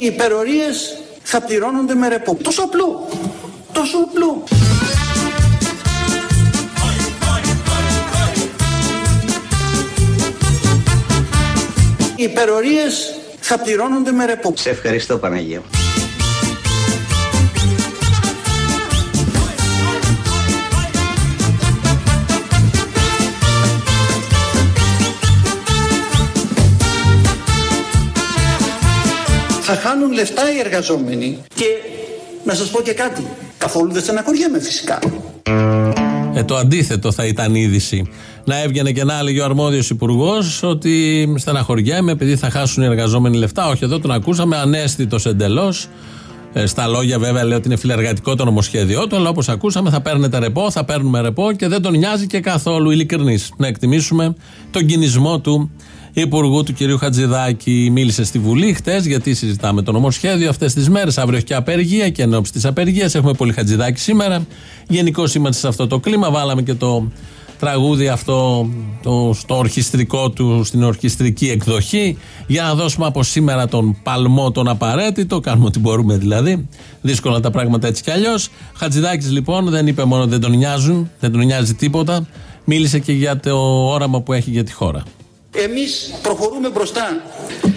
Οι υπερορίες θα πληρώνονται με ρεπό. Τόσο απλό. Τόσο απλό. Οι υπερορίες θα πληρώνονται με ρεπό. Σε ευχαριστώ Παναγία. Θα χάνουν λεφτά οι εργαζόμενοι και να σας πω και κάτι. Καθόλου δεν στεναχωριέμαι φυσικά. Ε, το αντίθετο θα ήταν η είδηση. Να έβγαινε και να έλεγε ο αρμόδιος υπουργός ότι στεναχωριέμαι επειδή θα χάσουν οι εργαζόμενοι λεφτά. Όχι, εδώ τον ακούσαμε ανέστητος εντελώς. Ε, στα λόγια βέβαια λέει ότι είναι φιλεργατικό το νομοσχέδιό του, αλλά όπως ακούσαμε θα παίρνετε ρεπό, θα παίρνουμε ρεπό και δεν τον νοιάζει και καθόλου ειλικρινής. Να εκτιμήσουμε τον κινησμό του Υπουργού του κυρίου Χατζηδάκη. Μίλησε στη Βουλή χτες, γιατί συζητάμε το νομοσχέδιο αυτές τις μέρες. Αύριο έχει και απεργία και ενώπιση της απεργίας. Έχουμε πολύ Χατζηδάκη σήμερα. Γενικώ είμαστε σε αυτό το κλίμα. Βάλαμε και το τραγούδι αυτό το, στο ορχιστρικό του, στην ορχιστρική εκδοχή, για να δώσουμε από σήμερα τον παλμό τον απαραίτητο. Κάνουμε ό,τι μπορούμε δηλαδή. Δύσκολα τα πράγματα έτσι κι αλλιώς. Χατζηδάκης λοιπόν δεν είπε μόνο δεν τον νοιάζουν, δεν τον νοιάζει τίποτα. Μίλησε και για το όραμα που έχει για τη χώρα. Εμείς προχωρούμε μπροστά.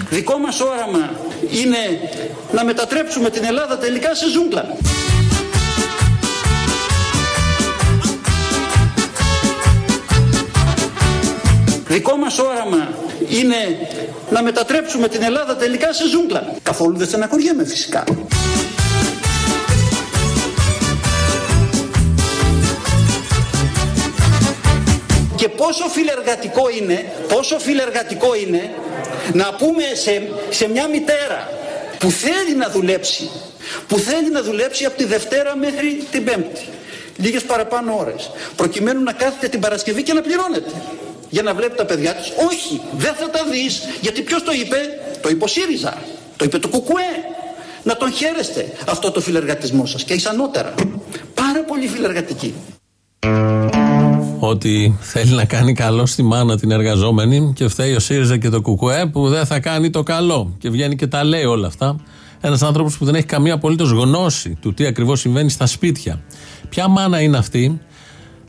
Δικό μας όραμα είναι να μετατρέψουμε την Ελλάδα τελικά σε ζούγκλα. Δικό μας όραμα είναι να μετατρέψουμε την Ελλάδα τελικά σε ζούγκλα. Καθόλου δεν στεναχωριέμαι φυσικά. Πόσο φιλεργατικό είναι, πόσο φιλεργατικό είναι να πούμε σε, σε μια μητέρα που θέλει να δουλέψει, που θέλει να δουλέψει από τη Δευτέρα μέχρι την Πέμπτη, λίγες παραπάνω ώρες, προκειμένου να κάθεται την Παρασκευή και να πληρώνεται για να βλέπει τα παιδιά της. Όχι, δεν θα τα δεις, γιατί ποιος το είπε, το είπε ο ΣΥΡΙΖΑ, το είπε το ΚΟΚΟΕ. Να τον χαίρεστε αυτό το φιλεργατισμό σας και ισανότερα. Πάρα πολύ φιλεργατική ότι θέλει να κάνει καλό στη μάνα την εργαζόμενη και φταίει ο ΣΥΡΙΖΑ και το ΚΚΕ που δεν θα κάνει το καλό. Και βγαίνει και τα λέει όλα αυτά. Ένας άνθρωπος που δεν έχει καμία απολύτως γνώση του τι ακριβώς συμβαίνει στα σπίτια. Ποια μάνα είναι αυτή,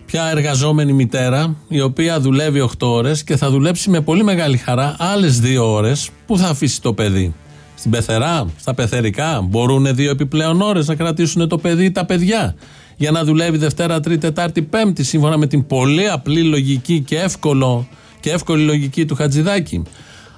ποια εργαζόμενη μητέρα, η οποία δουλεύει 8 ώρες και θα δουλέψει με πολύ μεγάλη χαρά άλλες 2 ώρες που θα αφήσει το παιδί. Στην πεθερά, στα πεθερικά, μπορούν δύο επιπλέον ώρες να κρατήσουν το παιδί ή τα παιδιά για να δουλεύει Δευτέρα, Τρίτη, Τετάρτη, Πέμπτη, σύμφωνα με την πολύ απλή λογική και, εύκολο, και εύκολη λογική του Χατζηδάκη.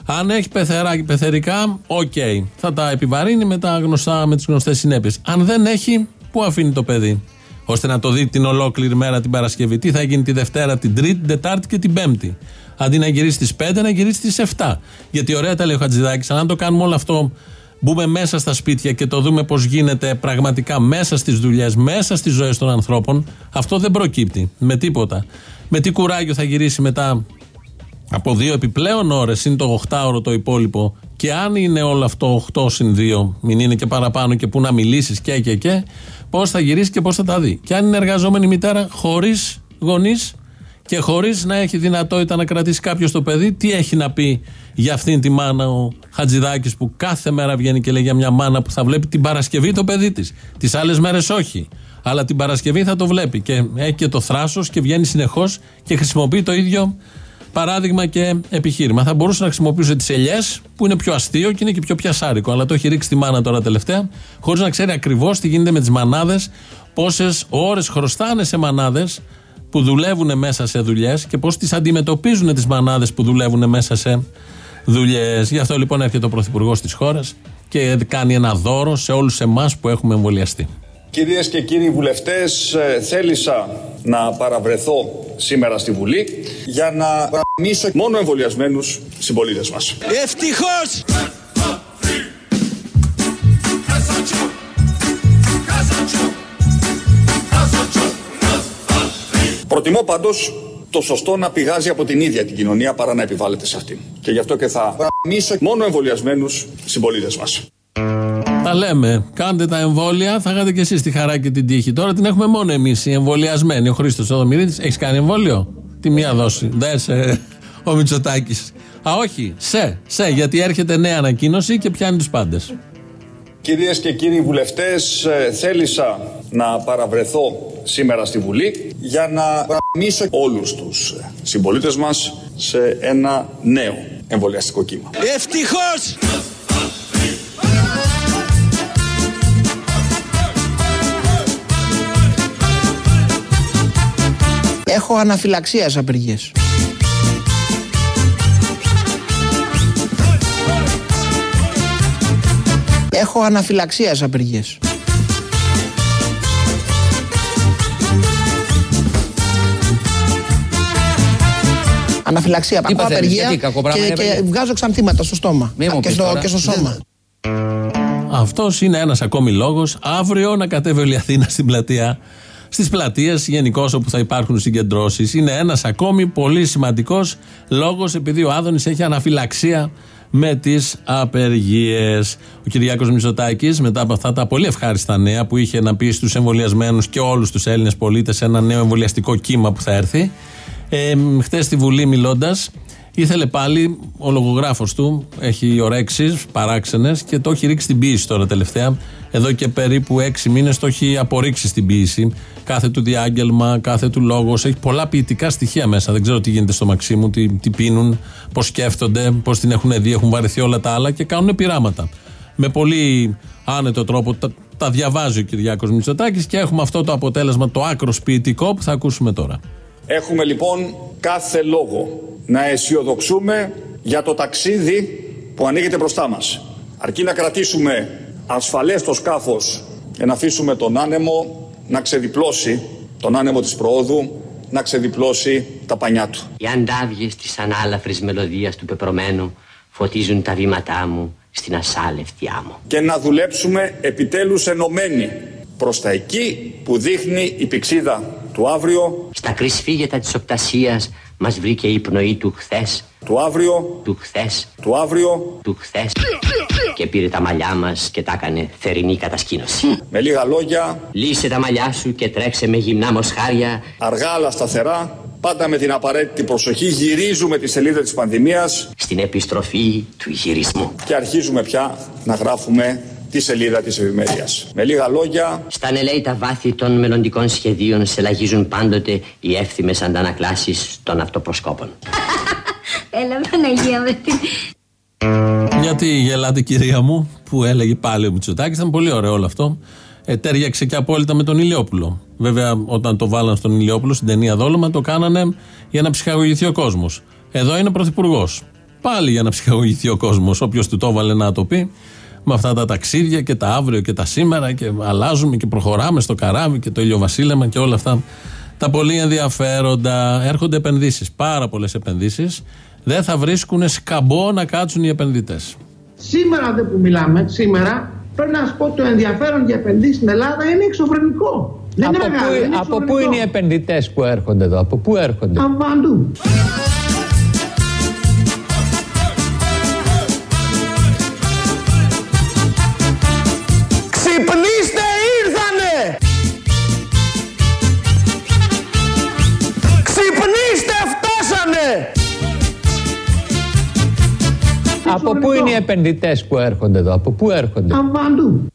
Αν έχει πεθεράκι, πεθερικά, οκ. Θα τα επιβαρύνει με, τα γνωστά, με τις γνωστές συνέπειες. Αν δεν έχει, πού αφήνει το παιδί; Ώστε να το δει την ολόκληρη μέρα την Παρασκευή. Τι θα γίνει τη Δευτέρα, την Τρίτη, την Τετάρτη και την Πέμπτη; Αντί να γυρίσει στις 5, να γυρίσει στις 7. Γιατί ωραία τα λέει ο Χατζηδάκης, αν το κάνουμε όλο αυτό μπούμε μέσα στα σπίτια και το δούμε πώς γίνεται πραγματικά μέσα στις δουλειές, μέσα στις ζωές των ανθρώπων, αυτό δεν προκύπτει με τίποτα. Με τι κουράγιο θα γυρίσει μετά από δύο επιπλέον ώρες, είναι το 8ωρο το υπόλοιπο, και αν είναι όλο αυτό 8 συν 2, μην είναι και παραπάνω και πού να μιλήσεις και και και, πώς θα γυρίσει και πώς θα τα δει. Και αν είναι εργαζόμενη μητέρα χωρίς γονείς και χωρίς να έχει δυνατότητα να κρατήσει κάποιος το παιδί, τι έχει να πει για αυτήν τη μάνα ο Χατζηδάκης που κάθε μέρα βγαίνει και λέει για μια μάνα που θα βλέπει την Παρασκευή το παιδί της. Τις άλλες μέρες όχι. Αλλά την Παρασκευή θα το βλέπει και έχει και το θράσος και βγαίνει συνεχώς και χρησιμοποιεί το ίδιο παράδειγμα και επιχείρημα. Θα μπορούσε να χρησιμοποιήσει τις ελιές που είναι πιο αστείο και είναι και πιο πιασάρικο. Αλλά το έχει ρίξει τη μάνα τώρα τελευταία, χωρίς να ξέρει ακριβώς τι γίνεται με τις μανάδες, πόσες ώρες χρωστάνε σε μανάδες που δουλεύουν μέσα σε δουλειές και πώς τις αντιμετωπίζουν τις μανάδες που δουλεύουν μέσα σε δουλειές. Γι' αυτό λοιπόν έρχεται ο Πρωθυπουργός της χώρας και κάνει ένα δώρο σε όλους εμάς που έχουμε εμβολιαστεί. Κυρίες και κύριοι βουλευτές, ε, θέλησα να παραβρεθώ σήμερα στη Βουλή για να γραμμίσω μόνο εμβολιασμένους συμπολίτες μας. Ευτυχώς! Προτιμώ πάντως το σωστό να πηγάζει από την ίδια την κοινωνία παρά να επιβάλλεται σε αυτήν. Και γι' αυτό και θα γραμμίσω μόνο εμβολιασμένους συμπολίτες μας. Τα λέμε. Κάντε τα εμβόλια, θα είχατε και εσείς τη χαρά και την τύχη. Τώρα την έχουμε μόνο εμείς οι εμβολιασμένοι. Ο Χρήστος Οδομηρίδη, έχεις κάνει εμβόλιο; Τι μία δόση. Δε ο Μητσοτάκης. Α, όχι, σε, σε, γιατί έρχεται νέα ανακοίνωση και πιάνει τους πάντες. Κυρίες και κύριοι βουλευτές, ε, θέλησα να παραβρεθώ σήμερα στη Βουλή για να γραμμίσω όλους τους συμπολίτες μας σε ένα νέο εμβολιαστικό κύμα. Ευτυχώς! Έχω αναφυλαξία σε απεργίες. Έχω αναφυλαξία σε απεργίες. Αναφυλαξία, Τι ακούω παθαίνεις, απεργία γιατί, κακό πράγμα και, είναι και απεργία; βγάζω ξανθήματα στο στόμα Μη μου και πεις στο, τώρα. και στο σώμα. Αυτός είναι ένας ακόμη λόγος. Αύριο να κατέβει όλη η Αθήνα στην πλατεία. Στις πλατείες γενικώς όπου θα υπάρχουν συγκεντρώσεις. Είναι ένας ακόμη πολύ σημαντικός λόγος επειδή ο Άδωνης έχει αναφυλαξία με τις απεργίες. Ο Κυριάκος Μητσοτάκης, μετά από αυτά τα πολύ ευχάριστα νέα που είχε να πει στους εμβολιασμένους και όλους τους Έλληνες πολίτες ένα νέο εμβολιαστικό κύμα που θα έρθει. Ε, Χθες στη Βουλή μιλώντας, ήθελε πάλι ο λογογράφος του, έχει ωρέξεις παράξενες και το έχει ρίξει στην ποιήση τώρα τελευταία. Εδώ και περίπου έξι μήνες το έχει απορρίξει στην ποιήση. Κάθε του διάγγελμα, κάθε του λόγος. Έχει πολλά ποιητικά στοιχεία μέσα. Δεν ξέρω τι γίνεται στο Μαξίμου, τι, τι πίνουν, πώς σκέφτονται, πώς την έχουν δει, έχουν βαρεθεί όλα τα άλλα και κάνουν πειράματα. Με πολύ άνετο τρόπο τα, τα διαβάζει ο Κυριάκος Μητσοτάκης και έχουμε αυτό το αποτέλεσμα, το άκρο ποιητικό που θα ακούσουμε τώρα. Έχουμε λοιπόν κάθε λόγο να αισιοδοξούμε για το ταξίδι που ανοίγεται μπροστά μας. Αρκεί να κρατήσουμε ασφαλές το σκάφος και να αφήσουμε τον άνεμο να ξεδιπλώσει, τον άνεμο της προόδου, να ξεδιπλώσει τα πανιά του. Οι αντάβιες της ανάλαφρης μελωδίας του πεπρωμένου φωτίζουν τα βήματά μου στην ασάλευτη άμμο. Και να δουλέψουμε επιτέλους ενωμένοι προς τα εκεί που δείχνει η πηξίδα του αύριο, Στα κρυσφύγετα της οπτασίας μας βρήκε η πνοή του χθες, του αύριο, του χθες, του αύριο, του χθες. Και πήρε τα μαλλιά μας και τα έκανε θερινή κατασκήνωση. με λίγα λόγια, Λύσε τα μαλλιά σου και τρέξε με γυμνά μοσχάρια. Αργά αλλά σταθερά, πάντα με την απαραίτητη προσοχή γυρίζουμε τη σελίδα της πανδημίας. Στην επιστροφή του γυρισμού. και αρχίζουμε πια να γράφουμε τη σελίδα της ευημερίας. Με λίγα λόγια, Στα νελέητα βάθη των μελλοντικών σχεδίων σε λαγίζουν πάντοτε οι εύθυμες αντανακλάσεις των αυτοπροσκόπων. Έλα Παναγία με την... Γιατί γελάτε, κυρία μου, που έλεγε πάλι ο Μητσοτάκης, ήταν πολύ ωραίο όλο αυτό. Ε, τέριαξε και απόλυτα με τον Ηλιόπουλο. Βέβαια, όταν το βάλαν στον Ηλιόπουλο στην ταινία Δόλωμα, το κάνανε για να ψυχαγωγηθεί ο κόσμος. Εδώ είναι πρωθυπουργός. Πάλι για να ψυχαγωγηθεί ο κόσμος. Όποιος του το έβαλε να το πει, με αυτά τα ταξίδια και τα αύριο και τα σήμερα και αλλάζουμε και προχωράμε στο καράβι και το ηλιοβασίλεμα και όλα αυτά τα πολύ ενδιαφέροντα. Έρχονται επενδύσεις, πάρα πολλές επενδύσεις. Δεν θα βρίσκουν σκαμπό να κάτσουν οι επενδυτές. Σήμερα δεν που μιλάμε, σήμερα πρέπει να σου πω το ενδιαφέρον για επενδύσεις στην Ελλάδα είναι εξωφρενικό. Δεν Από, είναι μεγάλο, πού, είναι από πού είναι οι επενδυτές που έρχονται εδώ, από πού έρχονται; Από παντού. Από πού είναι οι επενδυτές που έρχονται εδώ, από πού έρχονται; Από παντού.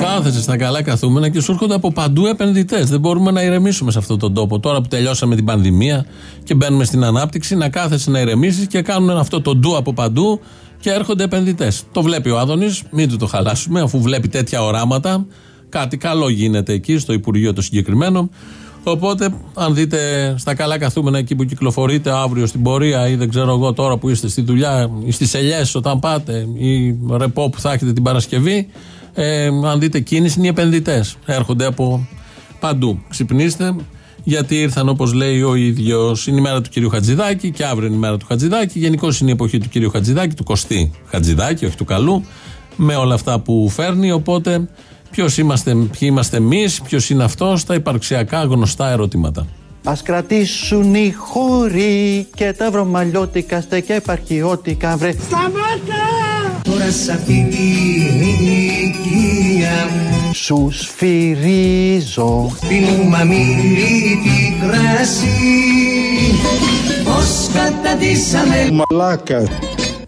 Κάθεσαι στα καλά καθούμενα και σου έρχονται από παντού επενδυτές. Δεν μπορούμε να ηρεμήσουμε σε αυτόν τον τόπο. Τώρα που τελειώσαμε την πανδημία και μπαίνουμε στην ανάπτυξη, να κάθεσαι να ηρεμήσεις και κάνουν αυτό το ντου από παντού και έρχονται επενδυτές. Το βλέπει ο Άδωνης, μην του το χαλάσουμε, αφού βλέπει τέτοια οράματα. Κάτι καλό γίνεται εκεί, στο Υπουργείο το συγκεκριμένο. Οπότε, αν δείτε στα καλά καθούμενα εκεί που κυκλοφορείτε αύριο στην πορεία ή δεν ξέρω εγώ τώρα που είστε στη δουλειά ή στις ελιές όταν πάτε ή ρεπό που θα έχετε την Παρασκευή, ε, αν δείτε κίνηση είναι οι επενδυτές. Έρχονται από παντού. Ξυπνήστε, γιατί ήρθαν όπως λέει ο ίδιος. Είναι η μέρα του κυρίου Χατζηδάκη και αύριο είναι η μέρα του Χατζηδάκη. Γενικώ είναι η εποχή του κυρίου Χατζηδάκη, του Κωστή Χατζηδάκη, όχι του καλού, με όλα αυτά που φέρνει. Οπότε, ποιος είμαστε, ποιοι είμαστε εμείς, ποιος είναι αυτός, τα υπαρξιακά γνωστά ερωτήματα. Ας κρατήσουν οι χώροι και τα βρωμαλιώτικα στεκιά επαρχιώτικα βρε. Τώρα σ' αυτή την ηλικία Σου σφυρίζω. Πίνουμε αμύλητη κράση Πώς καταντήσαμε;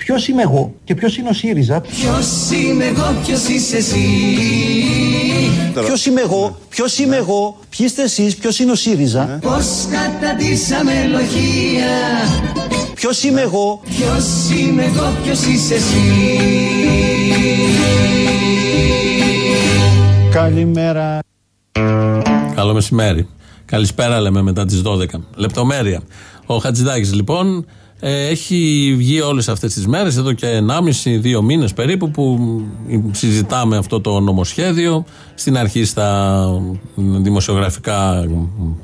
Ποιος είμαι εγώ και ποιος είναι ο ΣΥΡΙΖΑ. Ποιος είμαι εγώ, ποιος είσαι εσύ Ποιος είμαι εγώ, ποιος είμαι εγώ, ποιοι είστε εσείς, ποιος είναι ο ΣΥΡΙΖΑ. Πώς καταντήσαμε λογία Ποιος είμαι εγώ, Ποιος είμαι εγώ, ποιος είσαι εσύ Καλημέρα. Καλό μεσημέρι. Καλησπέρα λέμε μετά τις 12. Λεπτομέρεια. Ο Χατζηδάκης λοιπόν ε, έχει βγει όλες αυτές τις μέρες, εδώ και 1,5-2 μήνες περίπου που συζητάμε αυτό το νομοσχέδιο. Στην αρχή στα δημοσιογραφικά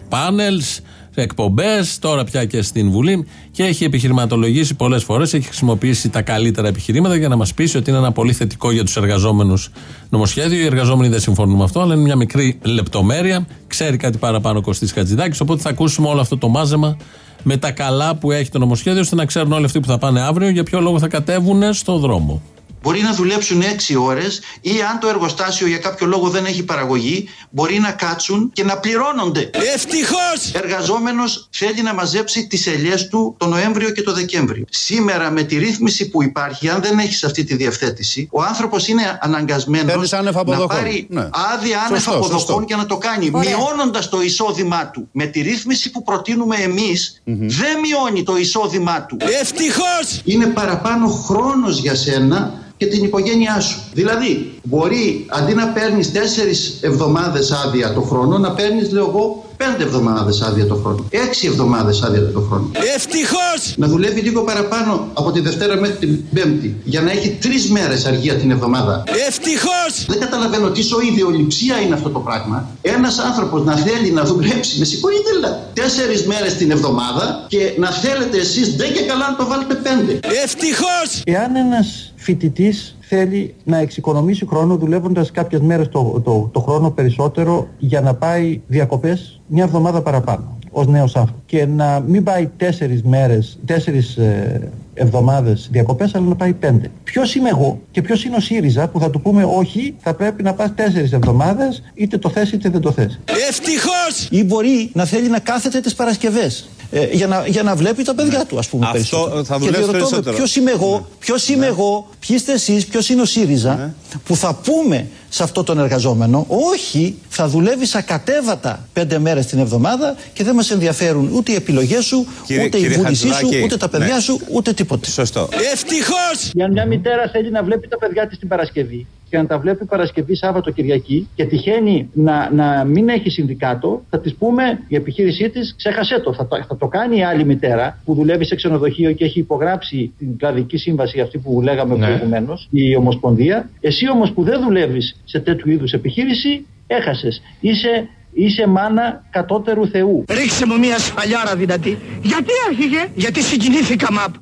πάνελς, εκπομπές, τώρα πια και στην Βουλή και έχει επιχειρηματολογήσει πολλές φορές. Έχει χρησιμοποιήσει τα καλύτερα επιχειρήματα για να μας πείσει ότι είναι ένα πολύ θετικό για τους εργαζόμενους νομοσχέδιο. Οι εργαζόμενοι δεν συμφωνούν με αυτό, αλλά είναι μια μικρή λεπτομέρεια. Ξέρει κάτι παραπάνω ο Κωστής Χατζηδάκης. Οπότε θα ακούσουμε όλο αυτό το μάζεμα με τα καλά που έχει το νομοσχέδιο, ώστε να ξέρουν όλοι αυτοί που θα πάνε αύριο για ποιο λόγο θα κατέβουν στο δρόμο. Μπορεί να δουλέψουν 6 ώρες ή αν το εργοστάσιο για κάποιο λόγο δεν έχει παραγωγή, μπορεί να κάτσουν και να πληρώνονται. Ευτυχώς! Εργαζόμενος θέλει να μαζέψει τις ελιές του το Νοέμβριο και το Δεκέμβριο. Σήμερα με τη ρύθμιση που υπάρχει, αν δεν έχεις αυτή τη διευθέτηση, ο άνθρωπος είναι αναγκασμένος Παίρνεις άνευ να αποδοχών. πάρει Ναι. άδεια άνευ Σωστό, αποδοχών σωστό. και να το κάνει. Ωραία. Μειώνοντας το εισόδημά του. Με τη ρύθμιση που προτείνουμε εμείς, δεν μειώνει το εισόδημά του. Ευτυχώς! Είναι παραπάνω χρόνος για σένα και την οικογένειά σου. Δηλαδή, μπορεί αντί να παίρνεις τέσσερις εβδομάδες άδεια το χρόνο, να παίρνεις, λέω εγώ, πέντε εβδομάδες άδεια το χρόνο. Έξι εβδομάδες άδεια το χρόνο. Ευτυχώς! Να δουλεύει λίγο παραπάνω από τη Δευτέρα μέχρι την Πέμπτη, για να έχει τρεις μέρες αργία την εβδομάδα. Ευτυχώς! Δεν καταλαβαίνω τι σοή ιδεολειψία είναι αυτό το πράγμα. Ένας άνθρωπος να θέλει να δουλέψει, με συγχωρείτε, αλλά τέσσερις μέρες την εβδομάδα και να θέλετε εσείς δεν και καλά να το βάλετε πέντε. Ευτυχώς! Εάν ένας φοιτητής θέλει να εξοικονομήσει χρόνο δουλεύοντας κάποιες μέρες το, το, το χρόνο περισσότερο για να πάει διακοπές μια εβδομάδα παραπάνω ως νέος άνθρωπο. Και να μην πάει τέσσερις μέρες, τέσσερις ε, εβδομάδες διακοπές, αλλά να πάει πέντε. Ποιος είμαι εγώ και ποιος είναι ο ΣΥΡΙΖΑ που θα του πούμε όχι, θα πρέπει να πας τέσσερις εβδομάδες, είτε το θες είτε δεν το θες. Ευτυχώς! ή μπορεί να θέλει να κάθεται τις Παρασκευές. Ε, για, να, για να βλέπει τα παιδιά του, ας πούμε. Αυτό περισσότερο. θα και δουλέψει διαρωτώ με περισσότερο. ποιος είμαι εγώ, ποιος είμαι εγώ, ποιοι είστε εσείς, ποιος είναι ο ΣΥΡΙΖΑ, Ναι. που θα πούμε σε αυτό τον εργαζόμενο, όχι, θα δουλεύει ακατέβατα πέντε μέρες την εβδομάδα και δεν μας ενδιαφέρουν ούτε οι επιλογές σου, Κύριε- ούτε η κύριε βούλησή σου, Χατζηδάκη, ούτε τα παιδιά ναι. σου, ούτε τίποτε. Σωστό. Ευτυχώς! Αν μια μητέρα θέλει να βλέπει τα παιδιά της την Παρασκευή και να τα βλέπει Παρασκευή, Σάββατο, Κυριακή και τυχαίνει να, να μην έχει συνδικάτο, θα της πούμε η επιχείρησή της, ξέχασέ το. Θα, το. θα το κάνει η άλλη μητέρα που δουλεύει σε ξενοδοχείο και έχει υπογράψει την κλαδική σύμβαση αυτή που λέγαμε ναι. προηγουμένως, η Ομοσπονδία. Εσύ όμως που δεν δουλεύεις σε τέτοιου είδους επιχείρηση, έχασες. Είσαι, είσαι μάνα κατώτερου Θεού. Ρίξε μου μια σφαλιάρα δυνατή. Γιατί άρχιγε, γιατί συγκινήθηκα μαπ.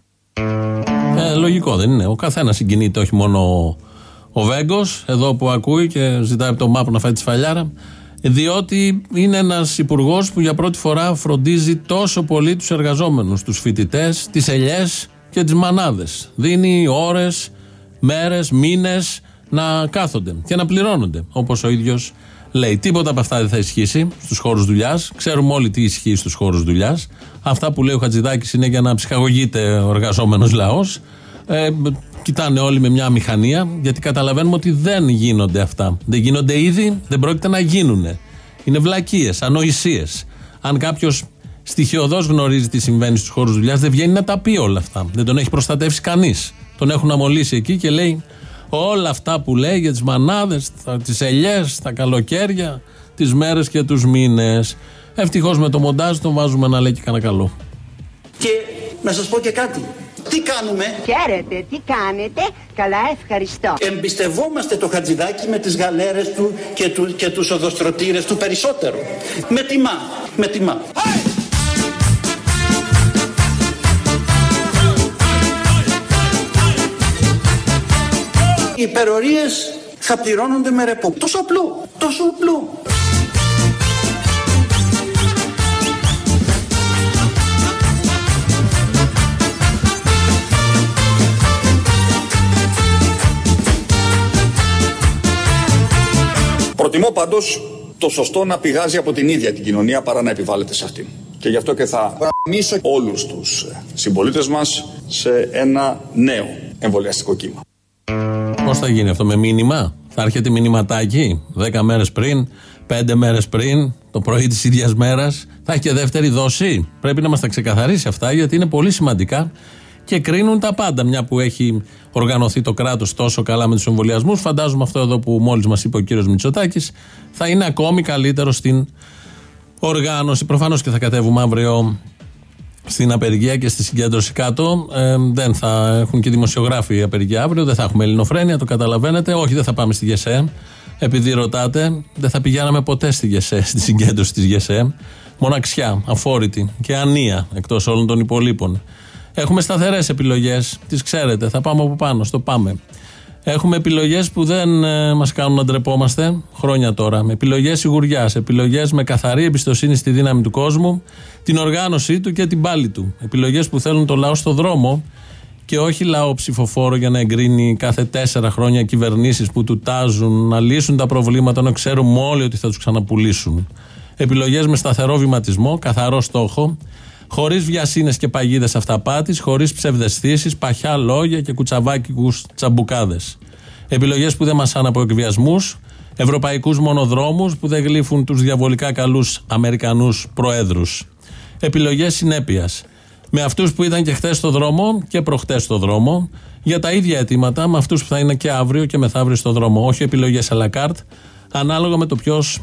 Ε, λογικό δεν είναι. Ο καθένας συγκινείται, όχι μόνο ο, ο Βέγκος, εδώ που ακούει και ζητάει από τον ΜΑΠ να φάει τη σφαλιάρα. Διότι είναι ένας υπουργός που για πρώτη φορά φροντίζει τόσο πολύ τους εργαζόμενους, τους φοιτητές, τις ελιές και τις μανάδες. Δίνει ώρες, μέρες, μήνες να κάθονται και να πληρώνονται, όπως ο ίδιος λέει. Τίποτα από αυτά δεν θα ισχύσει στους χώρους δουλειάς. Ξέρουμε όλοι τι ισχύει στους χώρους δουλειάς. Αυτά που λέει ο Χατζηδάκης είναι για να ψυχαγωγείται ο εργαζόμενος λαός. Ε, κοιτάνε όλοι με μια μηχανία, γιατί καταλαβαίνουμε ότι δεν γίνονται αυτά. Δεν γίνονται ήδη, δεν πρόκειται να γίνουν. Είναι βλακίες, ανοησίες. Αν κάποιος στοιχειοδός γνωρίζει τι συμβαίνει στους χώρους δουλειάς, δεν βγαίνει να τα πει όλα αυτά. Δεν τον έχει προστατεύσει κανείς. Τον έχουν αμολύσει εκεί και λέει όλα αυτά που λέει για τις μανάδες, τις ελιές, τα καλοκαίρια, τις μέρες και τους μήνες. Ευτυχώς με το μοντάζ τον βάζουμε να λέει και κανένα καλό. Και να σας πω και κάτι. Τι κάνουμε; Χαίρετε, τι κάνετε; Καλά, ευχαριστώ. Εμπιστευόμαστε το Χατζηδάκι με τις γαλέρες του και, του, και τους οδοστρωτήρες του περισσότερο. Με τιμά. Με τιμά. Οι υπερορίες θα πληρώνονται με ρεπό. Τόσο απλό. Τόσο απλό. Προτιμώ πάντως το σωστό να πηγάζει από την ίδια την κοινωνία παρά να επιβάλλεται σε αυτήν. Και γι' αυτό και θα γραμμίσω όλους τους συμπολίτες μας σε ένα νέο εμβολιαστικό κύμα. Πώς θα γίνει αυτό, με μήνυμα; Θα έρχεται μηνυματάκι 10 μέρες πριν, 5 μέρες πριν, το πρωί της ίδιας μέρας. Θα έχει και δεύτερη δόση. Πρέπει να μας τα ξεκαθαρίσει αυτά γιατί είναι πολύ σημαντικά και κρίνουν τα πάντα. Μια που έχει οργανωθεί το κράτος τόσο καλά με τους εμβολιασμούς, φαντάζομαι αυτό εδώ που μόλις μας είπε ο κύριος Μητσοτάκης θα είναι ακόμη καλύτερο στην οργάνωση. Προφανώς και θα κατέβουμε αύριο στην απεργία και στη συγκέντρωση κάτω. Ε, δεν θα έχουν και δημοσιογράφοι απεργία αύριο, δεν θα έχουμε ελληνοφρένεια, το καταλαβαίνετε. Όχι, δεν θα πάμε στη ΓΕΣΕ. Επειδή ρωτάτε, δεν θα πηγαίναμε ποτέ στη ΓΕΣΕ, στη συγκέντρωση της ΓΕΣΕ. Μοναξιά, αφόρητη και ανία εκτός όλων των υπολείπων. Έχουμε σταθερές επιλογές, τις ξέρετε. Θα πάμε από πάνω, στο πάμε. Έχουμε επιλογές που δεν ε, μας κάνουν να ντρεπόμαστε χρόνια τώρα. Επιλογές σιγουριάς. Επιλογές με καθαρή εμπιστοσύνη στη δύναμη του κόσμου, την οργάνωσή του και την πάλη του. Επιλογές που θέλουν το λαό στο δρόμο και όχι λαό ψηφοφόρο για να εγκρίνει κάθε τέσσερα χρόνια κυβερνήσεις που του τάζουν να λύσουν τα προβλήματα ενώ ξέρουμε όλοι ότι θα τους ξαναπουλήσουν. Επιλογές με σταθερό βηματισμό, καθαρό στόχο, χωρίς βιασύνες και παγίδες αυταπάτης, χωρίς ψευδεστήσεις, παχιά λόγια και κουτσαβάκικου τσαμπουκάδες. Επιλογές που δεν μασάνε από εκβιασμούς, ευρωπαϊκούς μονοδρόμους που δεν γλύφουν τους διαβολικά καλούς Αμερικανούς προέδρους. Επιλογές συνέπειας. Με αυτούς που ήταν και χθες στο δρόμο και προχτές στο δρόμο, για τα ίδια αιτήματα, με αυτούς που θα είναι και αύριο και μεθαύριο στο δρόμο. Όχι επιλογές à la carte, ανάλογα με το ποιος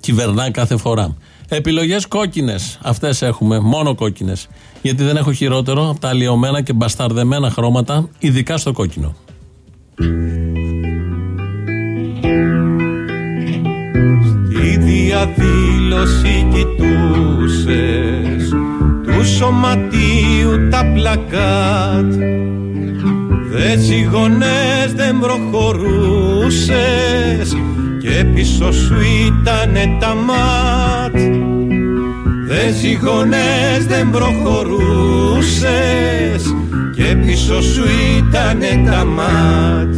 κυβερνά κάθε φορά. Επιλογές κόκκινες. Αυτές έχουμε, μόνο κόκκινες. Γιατί δεν έχω χειρότερο από τα αλλοιωμένα και μπασταρδεμένα χρώματα, ειδικά στο κόκκινο. Στη διαδήλωση κοιτούσες του σωματείου τα πλακάτ Δες ζυγονές δεν προχωρούσες και πίσω σου ήτανε τα μάτ Δες ζυγονές δεν προχωρούσες και πίσω σου ήτανε τα μάτ.